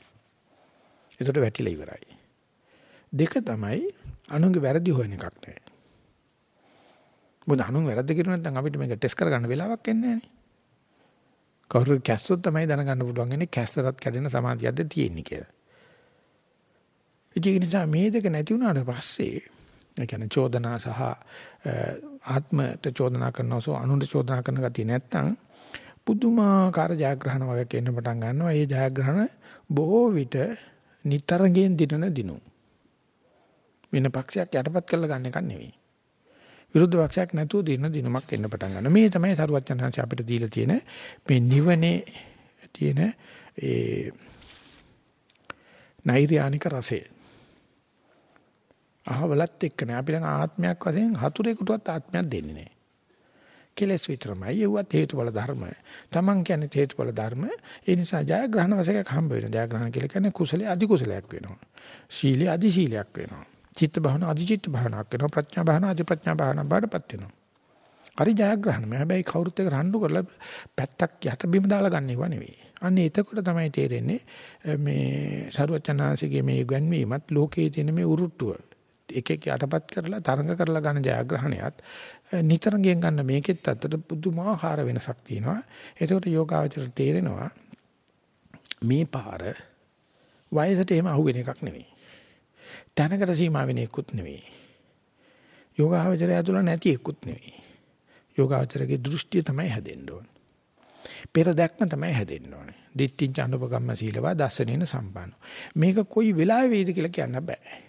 ඒකට වැටිලා ඉවරයි. දෙක තමයි අනුන්ගේ වැරදි හොයන එකක් නෙවෙයි. මොකද අනුන් වැරද්ද කිරුවා නැත්නම් අපිට මේක ටෙස්ට් කරගන්න වෙලාවක් එන්නේ නැහැ නේ. කවුරු කැස්සොත් තමයි දැනගන්න පුළුවන් ඉන්නේ කැස්සරත් කැඩෙන සමාධියක්ද තියෙන්නේ කියලා. ඒ නිසා මේ දෙක නැති වුණාට පස්සේ ඒ කියන්නේ චෝදනා සහ ආත්මයට චෝදනා කරනවසෝ අනුන්ට චෝදනා කරන ගතිය නැත්තම් පුදුමාකාර ජයග්‍රහණ වගේ එන්න පටන් ගන්නවා. ඒ ජයග්‍රහණ බොහෝ විට නිතරගෙන් දිනන දිනු. වෙන පක්ෂයක් යටපත් කරලා ගන්න එකක් නෙවෙයි. විරුද්ධ පක්ෂයක් නැතුව දින දිනමක් එන්න පටන් ගන්නවා. මේ තමයි සරුවත් යනහන්ස අපිට දීලා තියෙන මේ නිවනේ තියෙන ඒ නෛර්යානික රසය. අහවලත් එක්ක නෑ අපි ළඟ ආත්මයක් වශයෙන් හතුරෙකුටවත් ආත්මයක් දෙන්නේ නෑ. කෙලස් විතරමයි ඒවත් හේතුඵල ධර්ම. Taman කියන්නේ හේතුඵල ධර්ම. ඒ නිසා ජයග්‍රහණ වශයෙන් හම්බ වෙන ජයග්‍රහණ කියලා කියන්නේ කුසලයේ අධි කුසලයක් වෙනවා. ශීලයේ අධි ශීලයක් වෙනවා. චිත්ත භාවන අධි චිත්ත භාවනාවක් වෙනවා. ප්‍රඥා භාවන අධි ප්‍රඥා භාවනාවක් බාටපත් වෙනවා. හරි ජයග්‍රහණ. හැබැයි කවුරුත් එක්ක රණ්ඩු කරලා පැත්තක් යට බිම දාලා ගන්න ඒවා නෙවෙයි. අන්න එතකොට තමයි තේරෙන්නේ මේ සරුවචනාංශගේ මේ ගැන්වීමත් ලෝකයේ තියෙන මේ උරුට්ටුව එක එක යටපත් කරලා තරඟ කරලා ගන්න ජයග්‍රහණයත් නිතරම ගන්න මේකෙත් අතට පුදුමාකාර වෙනසක් තියෙනවා. එතකොට යෝගාවචර තේරෙනවා මේ පාර වයසට එහෙම අහු වෙන එකක් නෙවෙයි. තැනකට සීමා වෙන එකකුත් නෙවෙයි. යෝගාවචරය ඇතුළ නැති එකකුත් නෙවෙයි. යෝගාවචරගේ දෘෂ්ටිය තමයි හැදෙන්න ඕනේ. පෙර දැක්ම තමයි හැදෙන්න ඕනේ. දිට්ඨිං චනුපගම්ම සීලවා දස්සනේන සම්පන්න. මේක කොයි වෙලාවෙ වෙයිද කියලා කියන්න බෑ.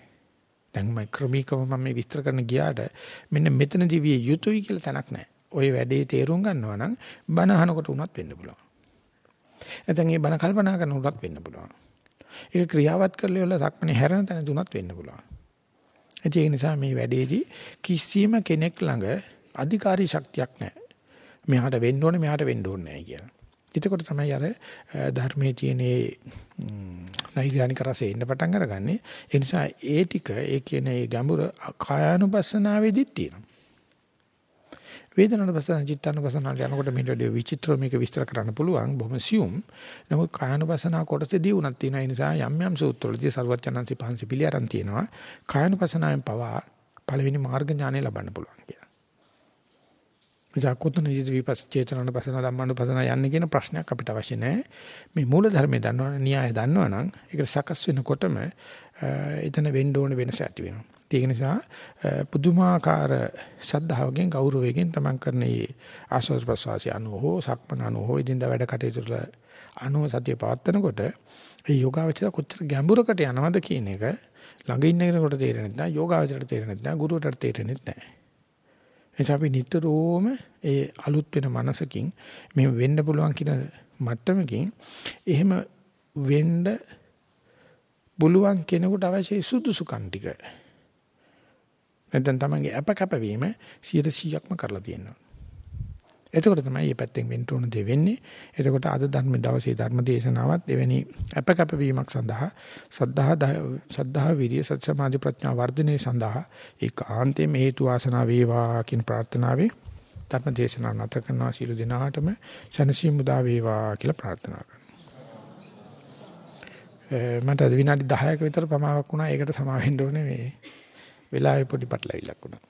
දැන් මම ක්‍රමිකව මම මේ විස්තර කරන්න ගියාට මෙන්න මෙතනදී විය යුතුයි කියලා තැනක් නැහැ. ওই වැඩේ තේරුම් ගන්නවා නම් බණ අහනකොට උනත් වෙන්න පුළුවන්. නැත්නම් මේ බණ කල්පනා කරනකොටත් වෙන්න පුළුවන්. ඒක ක්‍රියාවත් කරලා වල සක්මනේ හැරෙන තැන දුනත් වෙන්න පුළුවන්. ඒ නිසා මේ වැඩේදී කිසිම කෙනෙක් ළඟ අධිකාරී ශක්තියක් නැහැ. මෙහාට වෙන්න ඕනේ මෙහාට වෙන්න ඕනේ නැහැ කියලා. එතකොට තමයි අර ධර්මයේ තියෙන නෛර්යානික රසය එන්න පටන් අරගන්නේ. ඒ නිසා ඒ ටික ඒ කියන ඒ ගැඹුර කායानुපස්සනාවේදීත් තියෙනවා. වේදනානුපස්සන චිත්තානුපස්සන යනකොට මේට වඩා විචිත්‍ර මේක විස්තර කරන්න පුළුවන් බොහොම සියුම්. නමුත් කායानुපස්සන කොටසේදී උනත් තියෙන නිසා යම් යම් සූත්‍රවලදී සර්වඥාන්සේ පහන්සි පිළියරන් තියෙනවා. කායानुපස්සනාවෙන් පවා පළවෙනි මාර්ග ඥානය ලබන්න පුළුවන් කියලා. නිසා කොතනදීද විපස් චේතනන පසන ධම්මන පසන යන්නේ කියන ප්‍රශ්නයක් අපිට අවශ්‍ය නැහැ. මේ මූල ධර්මයේ දන්නවනම් න්‍යාය දන්නවනම් ඒකට සකස් වෙනකොටම එතන වෙන්න ඕන වෙනස ඇති වෙනවා. ඒක නිසා පුදුමාකාර ශද්ධාවකින් ගෞරවයෙන් තමන් කරන මේ ආස්වාද ප්‍රසවාසය අනුහෝ සක්මන අනුහෝ ඉදින්දා වැඩ කටයුතු වල අනුව සතිය පවත්නකොට ඒ යෝගාවචර කොච්චර ගැඹුරකට යනවද කියන එක ළඟ ඉන්න කෙනෙකුට තේරෙන්නේ නැහැ යෝගාවචරයට තේරෙන්නේ නැහැ ගුරුවරට තේරෙන්නේ නැහැ. එනිසා අපි නිතරම ඒ අලුත් වෙන මනසකින් මෙහෙම වෙන්න පුළුවන් කියන මට්ටමකින් එහෙම වෙන්න පුළුවන් කෙනෙකුට අවශ්‍ය සුදුසුකම් ටික නැත්නම් තමන්ගේ අප කැපවීම 100%ක්ම කරලා තියෙනවා. එතකොට තමයි මේ පැත්තෙන් වෙන්න ඕන දේ වෙන්නේ. එතකොට අද ධර්ම දවසේ ධර්ම දේශනාවත් එවැනි අපකප වීමක් සඳහා සද්ධා සද්ධා විරිය සත් සමාධි ප්‍රඥා වර්ධනයේ සඳහා ඒකාන්තයෙන් හේතු වාසනා වේවා කියන ප්‍රාර්ථනාවෙන් ධර්ම දේශනාව නැත කරනවා සියලු දෙනාටම ශනසී මුදා වේවා කියලා ප්‍රාර්ථනා කරනවා. මට විනාඩි 10ක විතර පමාවක් වුණා. ඒකට සමා වෙන්න ඕනේ මේ වෙලාවේ පොඩි පටලවිලක් වුණා.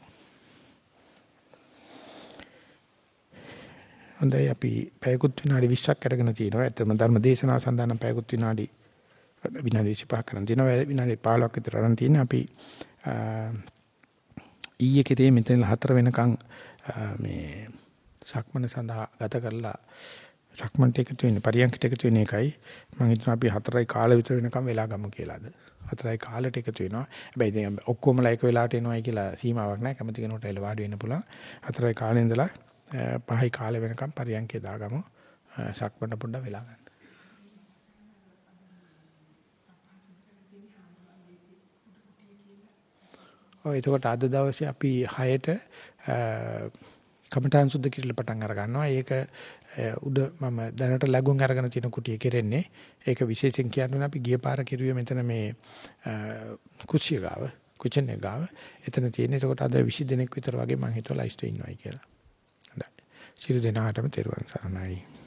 හොඳයි අපි පැයකුත් විනාඩි 20ක් අරගෙන තියෙනවා. ඇත්තම ධර්ම දේශනාව සඳහා පැයකුත් විනාඩි විනාඩි 25ක් කරන් තියෙනවා. විනාඩි 15ක් විතර අරන් තියෙනවා. අපි ඊයේ කෙරේ මෙතන හතර වෙනකන් මේ සක්මන සඳහා ගත කරලා සක්මන්ට එකතු වෙන්නේ පරියන්කට එකතු වෙන එකයි මම හිතනවා අපි හතරයි කාලෙ විතර වෙනකම් වෙලා ගමු කියලාද හතරයි කාලෙට එකතු වෙනවා හැබැයි ඉතින් ඔක්කොමලා එක වෙලාවට එනවයි කියලා සීමාවක් නැහැ කැමති කෙනෙකුට එල වාඩි වෙන්න පුළුවන් හතරයි කාලේ ඉඳලා පහයි කාලේ වෙනකම් පරියන්කේ දාගමු. සක්මණ පොඩ්ඩක් වෙලා ගන්න. ඔය එතකොට අද දවසේ අපි 6ට කමඨාන් සුද්ධ කිරිල පටන් අර ගන්නවා. ඒක උඩ මම දැනට ලැබුම් අරගෙන තියෙන කුටිය කෙරෙන්නේ. ඒක විශේෂයෙන් කියන්නේ අපි ගිය පාර කෙරුවේ මෙතන මේ කුසිය ගාව, කුචනේ ගාව. එතන තියෙන. එතකොට අද 20 දෙනෙක් විතර වගේ මම හිතුවා ලයිස්ට් ඉන්නවයි කියලා. සියලු දෙනාටම තෙරුවන් සරණයි